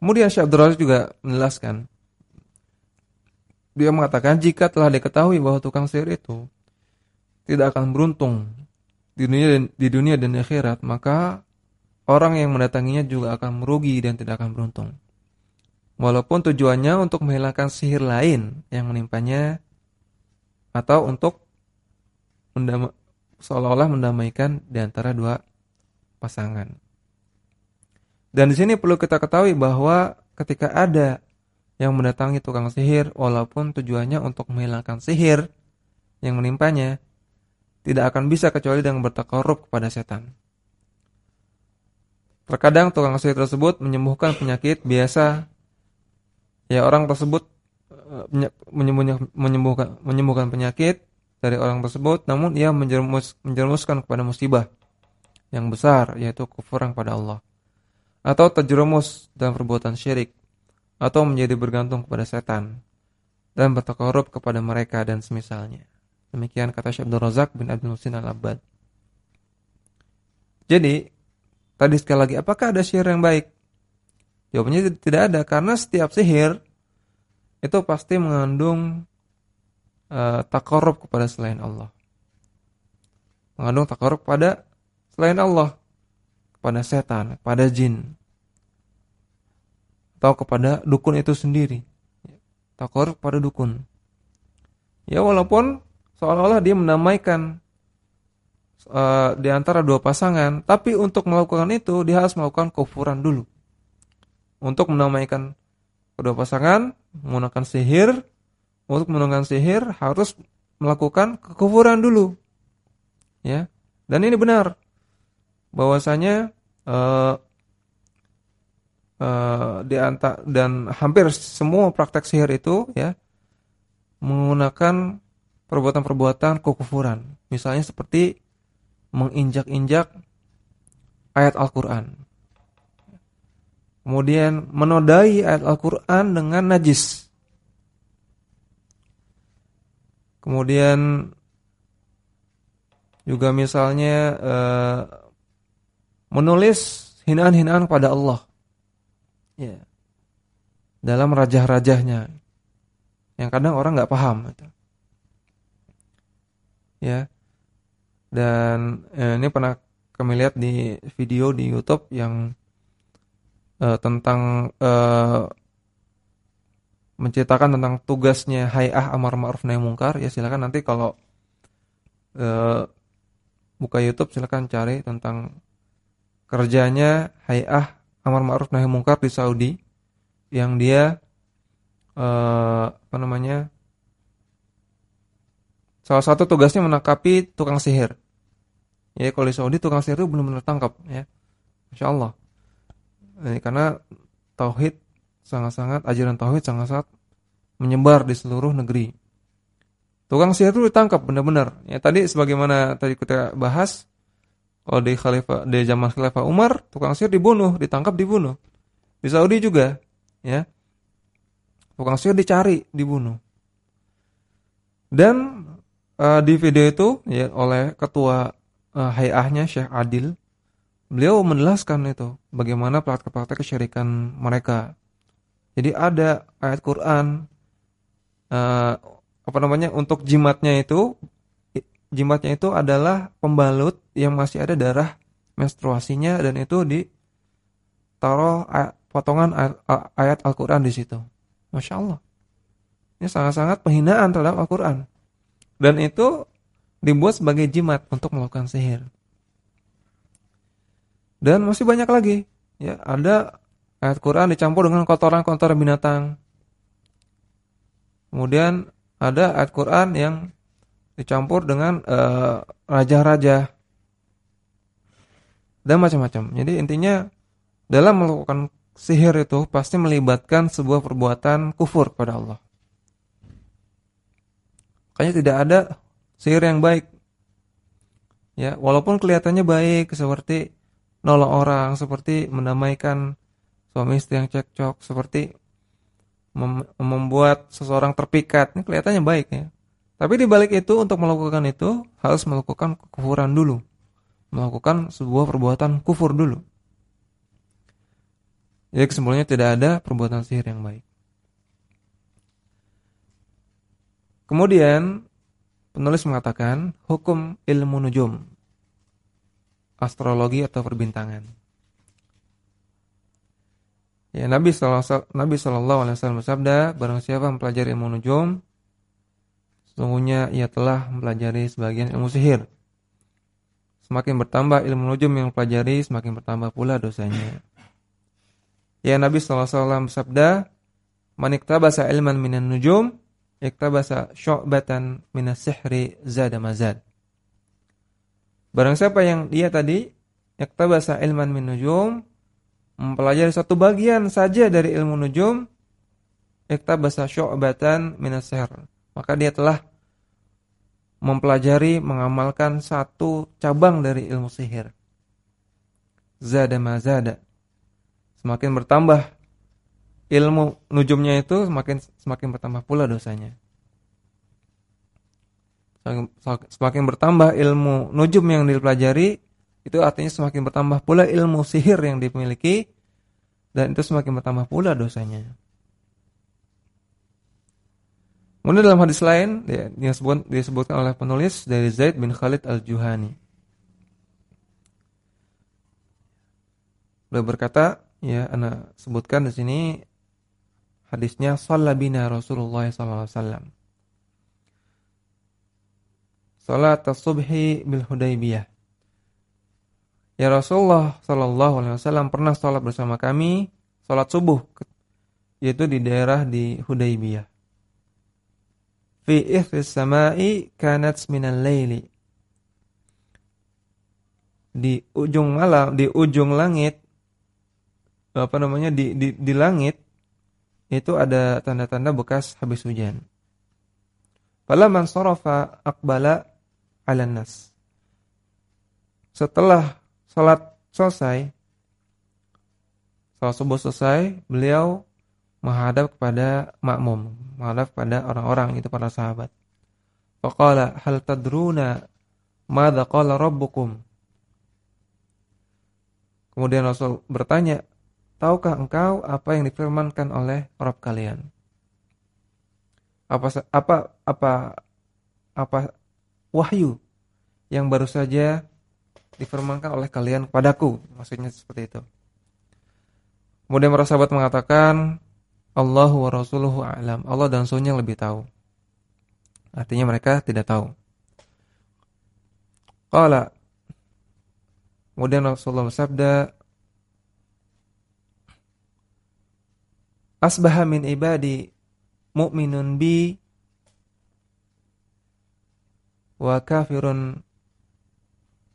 Kemudian Syekh Abdul juga menjelaskan dia mengatakan jika telah diketahui bahwa tukang sihir itu tidak akan beruntung di dunia dan di dunia dan akhirat, maka orang yang mendatanginya juga akan merugi dan tidak akan beruntung. Walaupun tujuannya untuk menghilangkan sihir lain yang menimpanya atau untuk seolah-olah mendamaikan di antara dua pasangan. Dan di sini perlu kita ketahui bahwa ketika ada yang mendatangi tukang sihir walaupun tujuannya untuk menghilangkan sihir yang menimpanya tidak akan bisa kecuali dengan bertakarub kepada setan. Terkadang tukang sihir tersebut menyembuhkan penyakit biasa ya orang tersebut eh, menyembuhkan menyembuhkan penyakit dari orang tersebut namun ia menjerumus, menjerumuskan kepada musibah yang besar yaitu kufur kepada Allah atau terjerumus dalam perbuatan syirik atau menjadi bergantung kepada setan dan bertakarub kepada mereka dan semisalnya. Demikian kata Syekh Abdul Razak bin Abdul Musin Al-Abbad. Jadi, tadi sekali lagi apakah ada sihir yang baik? Jawabannya tidak ada karena setiap sihir itu pasti mengandung uh, takarub kepada selain Allah. Mengandung takarub kepada selain Allah, kepada setan, kepada jin atau kepada dukun itu sendiri. Takor kepada dukun. Ya walaupun seolah-olah dia menamaikan uh, di antara dua pasangan, tapi untuk melakukan itu dia harus melakukan kufuran dulu. Untuk menamaikan kedua pasangan menggunakan sihir, untuk menggunakan sihir harus melakukan kekufuran dulu. Ya. Dan ini benar bahwasanya uh, uh, di anta dan hampir semua praktek sihir itu ya menggunakan perbuatan-perbuatan kekufuran. Misalnya seperti menginjak-injak ayat Al-Qur'an. Kemudian menodai ayat Al-Qur'an dengan najis. Kemudian juga misalnya uh, menulis hinaan-hinaan kepada Allah. Ya. Dalam rajah-rajahnya. Yang kadang orang nggak paham itu. Ya. Dan eh, ini pernah kami lihat di video di YouTube yang eh, tentang eh, menceritakan tentang tugasnya Hayah Amar Ma'ruf Nahi Mungkar ya silakan nanti kalau eh, buka YouTube silakan cari tentang kerjanya Hayah Amar Ma'ruf Nahi Mungkar di Saudi yang dia eh, apa namanya salah satu tugasnya menangkapi tukang sihir. Ya kalau di Saudi tukang sihir itu belum benar tangkap ya. Masya Allah. Ini karena tauhid sangat-sangat ajaran tauhid sangat-sangat menyebar di seluruh negeri. Tukang sihir itu ditangkap benar-benar. Ya tadi sebagaimana tadi kita bahas kalau di khalifah di zaman khalifah Umar, tukang sihir dibunuh, ditangkap dibunuh. Di Saudi juga, ya. Tukang sihir dicari, dibunuh. Dan uh, di video itu ya oleh ketua uh, hayahnya Syekh Adil, beliau menjelaskan itu bagaimana praktek-praktek kesyirikan mereka. Jadi ada ayat Quran uh, apa namanya untuk jimatnya itu jimatnya itu adalah pembalut yang masih ada darah menstruasinya dan itu ditaruh potongan ayat Al-Quran di situ. Masya Allah. Ini sangat-sangat penghinaan terhadap Al-Quran. Dan itu dibuat sebagai jimat untuk melakukan sihir. Dan masih banyak lagi. Ya, ada ayat Quran dicampur dengan kotoran-kotoran binatang. Kemudian ada ayat Quran yang dicampur dengan eh, raja-raja uh, dan macam-macam. Jadi intinya dalam melakukan sihir itu pasti melibatkan sebuah perbuatan kufur kepada Allah. Kayaknya tidak ada sihir yang baik. Ya, walaupun kelihatannya baik seperti nolong orang, seperti mendamaikan suami istri yang cekcok, seperti mem membuat seseorang terpikat. Ini kelihatannya baik ya. Tapi di balik itu untuk melakukan itu harus melakukan kekufuran dulu. Melakukan sebuah perbuatan kufur dulu. Jadi kesimpulannya tidak ada perbuatan sihir yang baik. Kemudian penulis mengatakan hukum ilmu nujum astrologi atau perbintangan. Ya, Nabi sallallahu alaihi wasallam bersabda, barang siapa mempelajari ilmu nujum, Sesungguhnya ia telah mempelajari sebagian ilmu sihir. Semakin bertambah ilmu nujum yang pelajari, semakin bertambah pula dosanya. Ya Nabi SAW bersabda, Man ilman minan nujum, iktabasa syu'batan minas sihri zada mazad. Barang siapa yang dia tadi, iktabasa ilman min nujum, mempelajari satu bagian saja dari ilmu nujum, iktabasa syu'batan minas sihr maka dia telah mempelajari, mengamalkan satu cabang dari ilmu sihir. Zada mazada. Semakin bertambah ilmu nujumnya itu semakin semakin bertambah pula dosanya. Semakin bertambah ilmu nujum yang dipelajari, itu artinya semakin bertambah pula ilmu sihir yang dimiliki dan itu semakin bertambah pula dosanya. Kemudian dalam hadis lain ya, disebut, disebutkan oleh penulis dari Zaid bin Khalid al-Juhani. Beliau berkata, ya, ana sebutkan di sini hadisnya sallabina Rasulullah sallallahu alaihi wasallam. salat subhi bil Hudaybiyah. Ya Rasulullah sallallahu alaihi wasallam pernah salat bersama kami salat subuh yaitu di daerah di Hudaybiyah. Fi ihris samai kanat minal laili. Di ujung malam, di ujung langit apa namanya di di, di langit itu ada tanda-tanda bekas habis hujan. man sarafa aqbala 'alan nas. Setelah salat selesai, salat subuh selesai, beliau menghadap kepada makmum, menghadap kepada orang-orang itu para sahabat. Faqala hal tadruna madza qala rabbukum? Kemudian Rasul bertanya, Tahukah engkau apa yang difirmankan oleh Rabb kalian? Apa apa apa apa wahyu yang baru saja difirmankan oleh kalian kepadaku? Maksudnya seperti itu. Kemudian para sahabat mengatakan Allahu wa rasuluhu a'lam. Allah dan Rasulnya lebih tahu. Artinya mereka tidak tahu. Qala Kemudian Rasulullah bersabda asbaha min ibadi mu'minun bi wa kafirun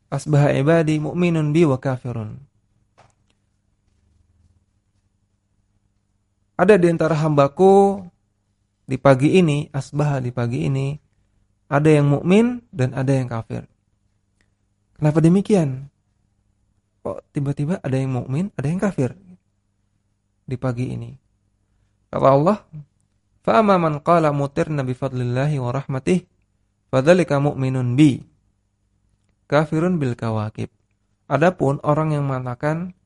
asbaha ibadi mu'minun bi wa kafirun ada di antara hambaku di pagi ini asbaha di pagi ini ada yang mukmin dan ada yang kafir kenapa demikian kok tiba-tiba ada yang mukmin ada yang kafir di pagi ini Kata Allah, "Fa'amma man qala mutirna bi fadlillahi wa rahmatih, fadzalika mu'minun bi." Kafirun bil kawakib. Adapun orang yang mengatakan,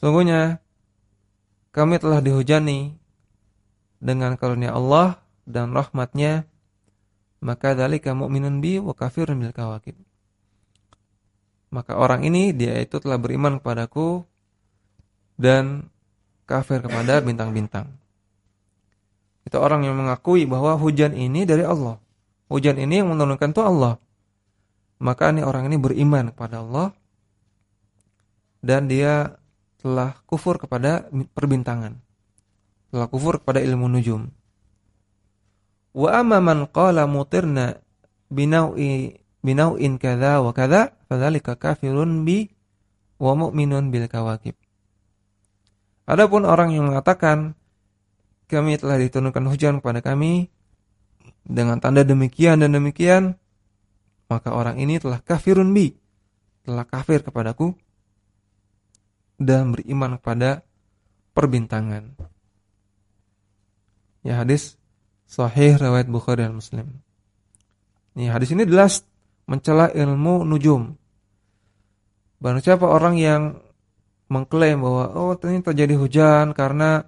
sungguhnya kami telah dihujani dengan karunia Allah dan rahmatnya, maka dzalika mu'minun bi wa kafirun bil kawakib. Maka orang ini dia itu telah beriman kepadaku dan kafir kepada bintang-bintang. Itu orang yang mengakui bahwa hujan ini dari Allah. Hujan ini yang menurunkan itu Allah. Maka ini orang ini beriman kepada Allah dan dia telah kufur kepada perbintangan. Telah kufur kepada ilmu nujum. Wa amma man qala mutirna binau'i binau'in kadza wa kadza fadzalika kafirun bi wa mu'minun bil kawakib. Adapun orang yang mengatakan kami telah diturunkan hujan kepada kami dengan tanda demikian dan demikian, maka orang ini telah kafirun bi, telah kafir kepadaku dan beriman kepada perbintangan. Ya hadis sahih riwayat Bukhari dan Muslim. Ini hadis ini jelas mencela ilmu nujum. Barang siapa orang yang mengklaim bahwa oh ternyata terjadi hujan karena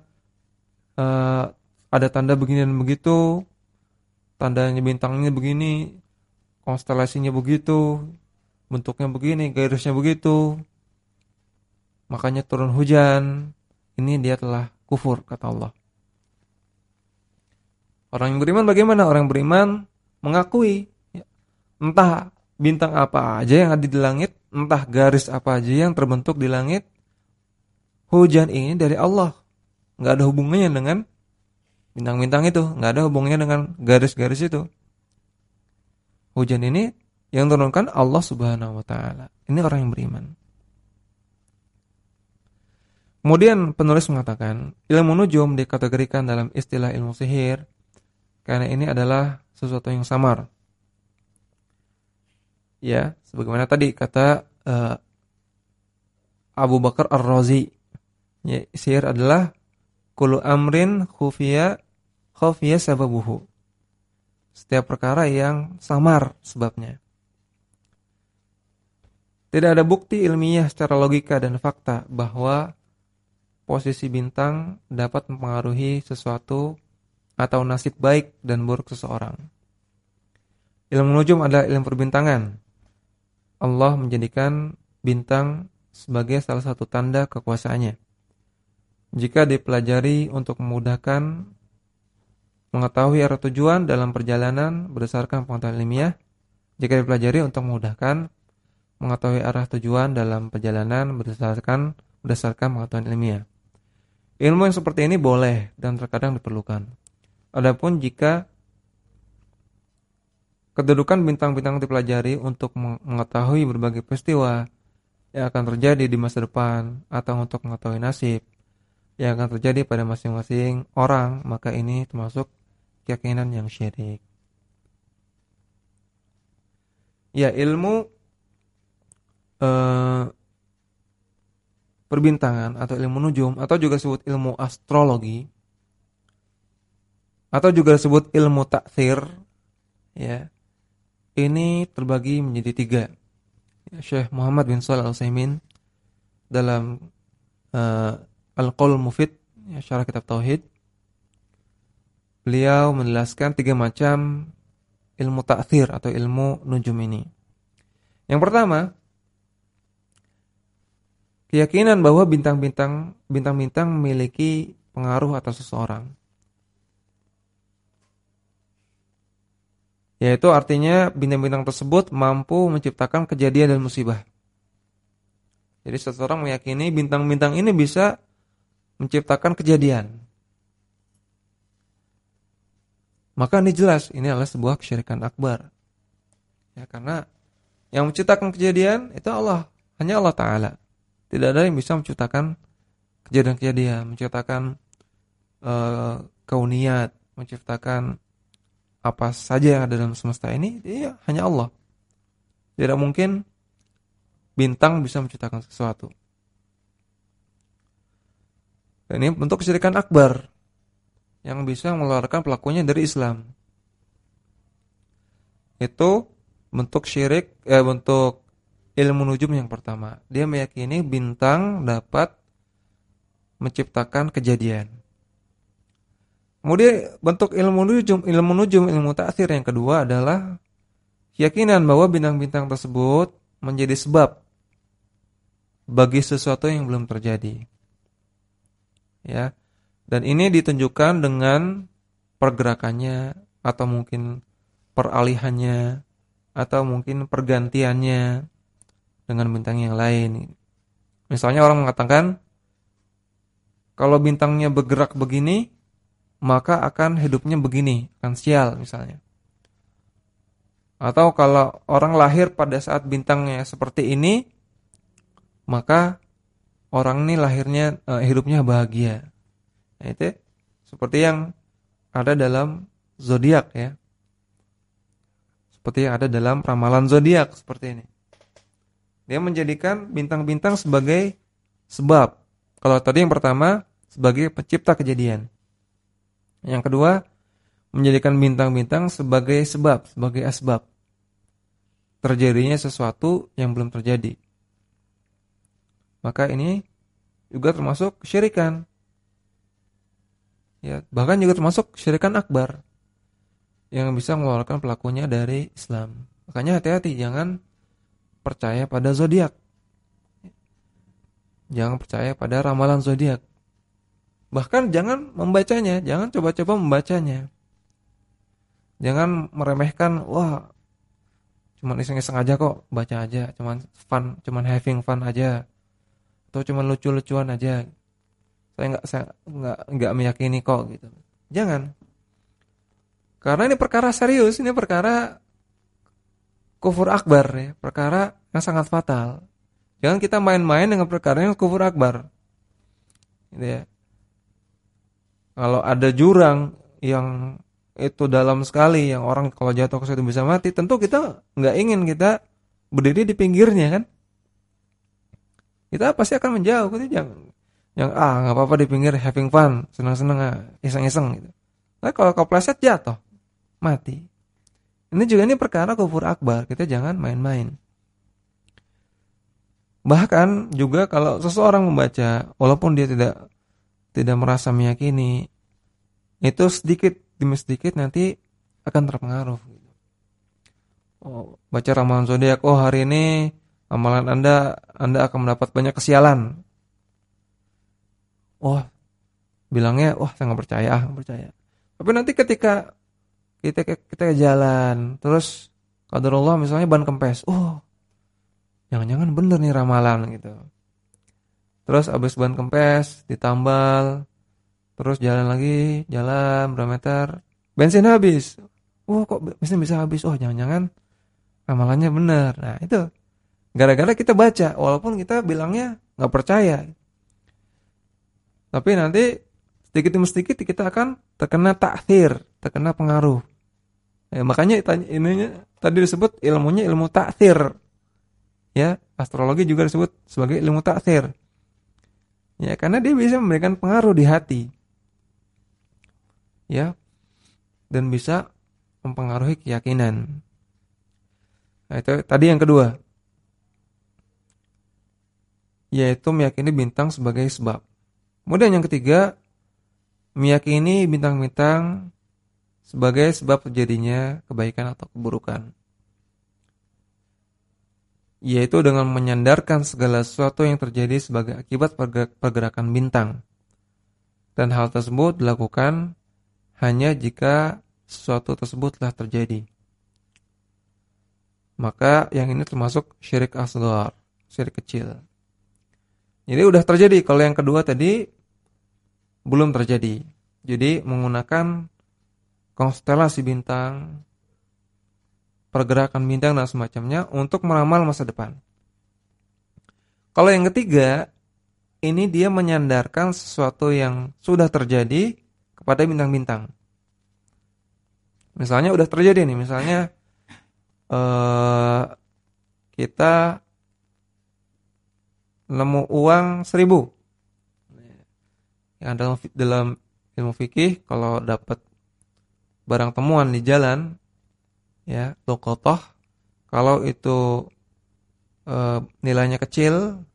uh, ada tanda begini dan begitu, tandanya bintangnya begini, konstelasinya begitu, bentuknya begini, garisnya begitu. Makanya turun hujan. Ini dia telah kufur kata Allah. Orang yang beriman bagaimana? Orang yang beriman mengakui ya, entah bintang apa aja yang ada di langit, entah garis apa aja yang terbentuk di langit, hujan ini dari Allah nggak ada hubungannya dengan bintang-bintang itu, nggak ada hubungannya dengan garis-garis itu. Hujan ini yang turunkan Allah Subhanahu wa taala. Ini orang yang beriman. Kemudian penulis mengatakan, ilmu nujum dikategorikan dalam istilah ilmu sihir karena ini adalah sesuatu yang samar. Ya, sebagaimana tadi kata uh, Abu Bakar Ar-Razi, ya, sihir adalah Kullu amrin khufiya khufiya sababuhu. Setiap perkara yang samar sebabnya. Tidak ada bukti ilmiah secara logika dan fakta bahwa posisi bintang dapat mempengaruhi sesuatu atau nasib baik dan buruk seseorang. Ilmu nujum adalah ilmu perbintangan. Allah menjadikan bintang sebagai salah satu tanda kekuasaannya jika dipelajari untuk memudahkan mengetahui arah tujuan dalam perjalanan berdasarkan pengetahuan ilmiah, jika dipelajari untuk memudahkan mengetahui arah tujuan dalam perjalanan berdasarkan berdasarkan pengetahuan ilmiah. Ilmu yang seperti ini boleh dan terkadang diperlukan. Adapun jika kedudukan bintang-bintang dipelajari untuk mengetahui berbagai peristiwa yang akan terjadi di masa depan atau untuk mengetahui nasib yang akan terjadi pada masing-masing orang, maka ini termasuk keyakinan yang syirik. Ya, ilmu eh, perbintangan atau ilmu nujum atau juga disebut ilmu astrologi atau juga disebut ilmu taksir ya ini terbagi menjadi tiga. Ya, Syekh Muhammad bin Shalih Al Utsaimin dalam uh, Al-Qaul Mufid ya, syarah kitab tauhid beliau menjelaskan tiga macam ilmu taksir atau ilmu nujum ini. Yang pertama Keyakinan bahwa bintang-bintang bintang-bintang memiliki pengaruh atas seseorang. Yaitu artinya bintang-bintang tersebut mampu menciptakan kejadian dan musibah. Jadi seseorang meyakini bintang-bintang ini bisa menciptakan kejadian. Maka ini jelas ini adalah sebuah kesyirikan akbar. Ya karena yang menciptakan kejadian itu Allah, hanya Allah taala. Tidak ada yang bisa menciptakan kejadian-kejadian, menciptakan uh, kauniat, menciptakan apa saja yang ada dalam semesta ini, ya hanya Allah. Tidak mungkin bintang bisa menciptakan sesuatu. Dan ini bentuk kesyirikan akbar yang bisa mengeluarkan pelakunya dari Islam. Itu bentuk syirik, eh, bentuk ilmu nujum yang pertama. Dia meyakini bintang dapat menciptakan kejadian. Kemudian bentuk ilmu nujum, ilmu nujum, ilmu taksir yang kedua adalah keyakinan bahwa bintang-bintang tersebut menjadi sebab bagi sesuatu yang belum terjadi. Ya. Dan ini ditunjukkan dengan pergerakannya atau mungkin peralihannya atau mungkin pergantiannya dengan bintang yang lain. Misalnya orang mengatakan kalau bintangnya bergerak begini, maka akan hidupnya begini, akan sial misalnya. Atau kalau orang lahir pada saat bintangnya seperti ini, maka orang ini lahirnya eh, hidupnya bahagia. Nah, itu seperti yang ada dalam zodiak ya. Seperti yang ada dalam ramalan zodiak seperti ini. Dia menjadikan bintang-bintang sebagai sebab. Kalau tadi yang pertama sebagai pencipta kejadian. Yang kedua menjadikan bintang-bintang sebagai sebab, sebagai asbab. Terjadinya sesuatu yang belum terjadi. Maka ini juga termasuk syirikan. Ya, bahkan juga termasuk syirikan akbar yang bisa mengeluarkan pelakunya dari Islam. Makanya hati-hati jangan percaya pada zodiak. Jangan percaya pada ramalan zodiak. Bahkan jangan membacanya, jangan coba-coba membacanya. Jangan meremehkan, wah, cuman iseng-iseng aja kok, baca aja, cuman fun, cuman having fun aja. Atau cuman lucu-lucuan aja. Saya nggak saya nggak nggak meyakini kok gitu. Jangan. Karena ini perkara serius, ini perkara kufur akbar ya, perkara yang sangat fatal. Jangan kita main-main dengan perkara yang kufur akbar. Gitu ya. Kalau ada jurang yang itu dalam sekali yang orang kalau jatuh ke situ bisa mati, tentu kita nggak ingin kita berdiri di pinggirnya kan. Kita pasti akan menjauh, kita jangan yang ah nggak apa-apa di pinggir having fun, senang-senang, ah, iseng-iseng gitu. Nah, kalau kau pleset jatuh, mati. Ini juga ini perkara kufur akbar, kita jangan main-main. Bahkan juga kalau seseorang membaca walaupun dia tidak tidak merasa meyakini itu sedikit demi sedikit nanti akan terpengaruh. Oh, baca ramalan zodiak, oh hari ini amalan Anda Anda akan mendapat banyak kesialan. Oh, bilangnya, wah saya nggak percaya, nggak percaya. Tapi nanti ketika kita kita jalan terus Qadarullah misalnya ban kempes. Oh, jangan-jangan bener nih ramalan gitu. Terus abis ban kempes ditambal, terus jalan lagi, jalan berapa meter, bensin habis. Oh kok bensin bisa habis? Oh jangan-jangan ramalannya bener. Nah itu gara-gara kita baca, walaupun kita bilangnya nggak percaya. Tapi nanti sedikit demi sedikit kita akan terkena takfir, terkena pengaruh. Ya, makanya ini tadi disebut ilmunya ilmu takfir. Ya, astrologi juga disebut sebagai ilmu takfir. Ya, karena dia bisa memberikan pengaruh di hati. Ya. Dan bisa mempengaruhi keyakinan. Nah, itu tadi yang kedua. Yaitu meyakini bintang sebagai sebab. Kemudian yang ketiga, meyakini bintang-bintang sebagai sebab terjadinya kebaikan atau keburukan yaitu dengan menyandarkan segala sesuatu yang terjadi sebagai akibat pergerakan bintang. Dan hal tersebut dilakukan hanya jika sesuatu tersebut telah terjadi. Maka yang ini termasuk syirik asgar, syirik kecil. Jadi udah terjadi, kalau yang kedua tadi belum terjadi. Jadi menggunakan konstelasi bintang pergerakan bintang dan semacamnya untuk meramal masa depan. Kalau yang ketiga, ini dia menyandarkan sesuatu yang sudah terjadi kepada bintang-bintang. Misalnya udah terjadi nih, misalnya uh, kita nemu uang seribu. Yang dalam dalam ilmu fikih kalau dapat barang temuan di jalan ya luqatah kalau itu e, nilainya kecil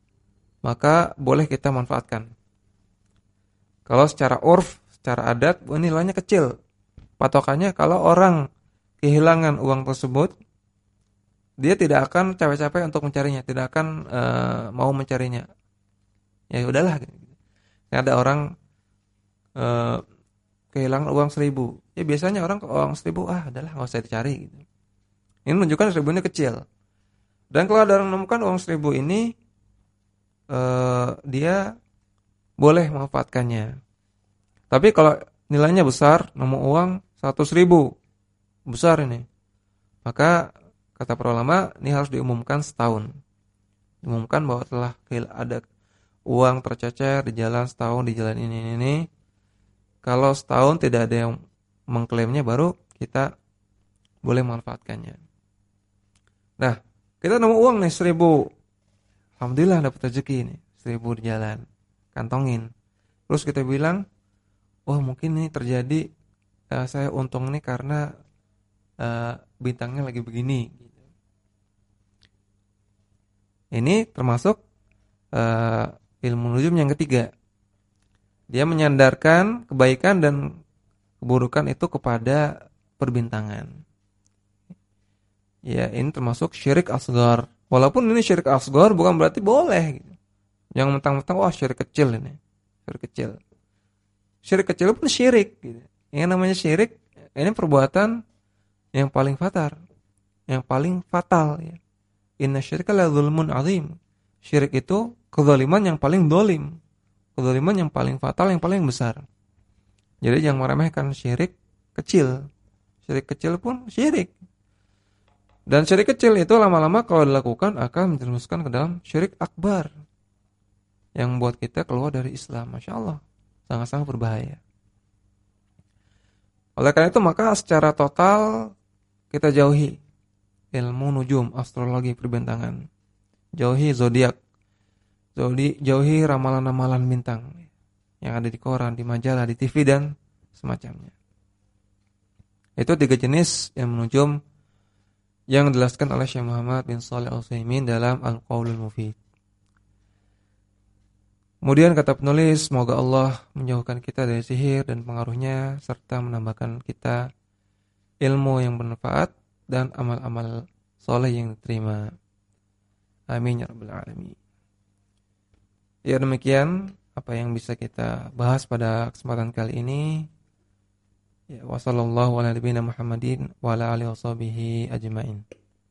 maka boleh kita manfaatkan. Kalau secara urf, secara adat nilainya kecil. Patokannya kalau orang kehilangan uang tersebut dia tidak akan capek-capek untuk mencarinya, tidak akan e, mau mencarinya. Ya udahlah. Ada orang e, kehilangan uang seribu. Ya biasanya orang ke uang seribu, ah adalah nggak usah dicari. Gitu. Ini menunjukkan seribunya kecil. Dan kalau ada orang menemukan uang seribu ini, eh, dia boleh memanfaatkannya. Tapi kalau nilainya besar, nemu uang satu seribu, besar ini. Maka kata para ulama, ini harus diumumkan setahun. Diumumkan bahwa telah ada uang tercecer di jalan setahun di jalan ini ini, ini kalau setahun tidak ada yang mengklaimnya baru kita boleh manfaatkannya. Nah, kita nemu uang nih seribu. Alhamdulillah dapat rezeki ini. Seribu di jalan. Kantongin. Terus kita bilang, oh mungkin ini terjadi uh, saya untung nih karena uh, bintangnya lagi begini. Ini termasuk uh, ilmu nujum yang ketiga. Dia menyandarkan kebaikan dan keburukan itu kepada perbintangan. Ya, ini termasuk syirik asgar. Walaupun ini syirik asgar bukan berarti boleh gitu. Yang mentang-mentang wah syirik kecil ini. Syirik kecil. Syirik kecil pun syirik gitu. Yang namanya syirik ini perbuatan yang paling fatal. Yang paling fatal ya. Inna syirka la zulmun azim. Syirik itu kezaliman yang paling dolim kezaliman yang paling fatal, yang paling besar. Jadi jangan meremehkan syirik kecil. Syirik kecil pun syirik. Dan syirik kecil itu lama-lama kalau dilakukan akan menjerumuskan ke dalam syirik akbar. Yang membuat kita keluar dari Islam. Masya Allah. Sangat-sangat berbahaya. Oleh karena itu maka secara total kita jauhi ilmu nujum, astrologi, perbentangan. Jauhi zodiak, jauhi, jauhi ramalan-ramalan bintang yang ada di koran, di majalah, di TV dan semacamnya. Itu tiga jenis yang menunjum yang dijelaskan oleh Syekh Muhammad bin Shalih Al-Utsaimin dalam Al-Qaulul Mufid. Kemudian kata penulis, semoga Allah menjauhkan kita dari sihir dan pengaruhnya serta menambahkan kita ilmu yang bermanfaat dan amal-amal soleh yang diterima. Amin ya rabbal alamin. Ya demikian apa yang bisa kita bahas pada kesempatan kali ini. Ya wasallallahu ala nabiyina Muhammadin wa ala alihi ajmain.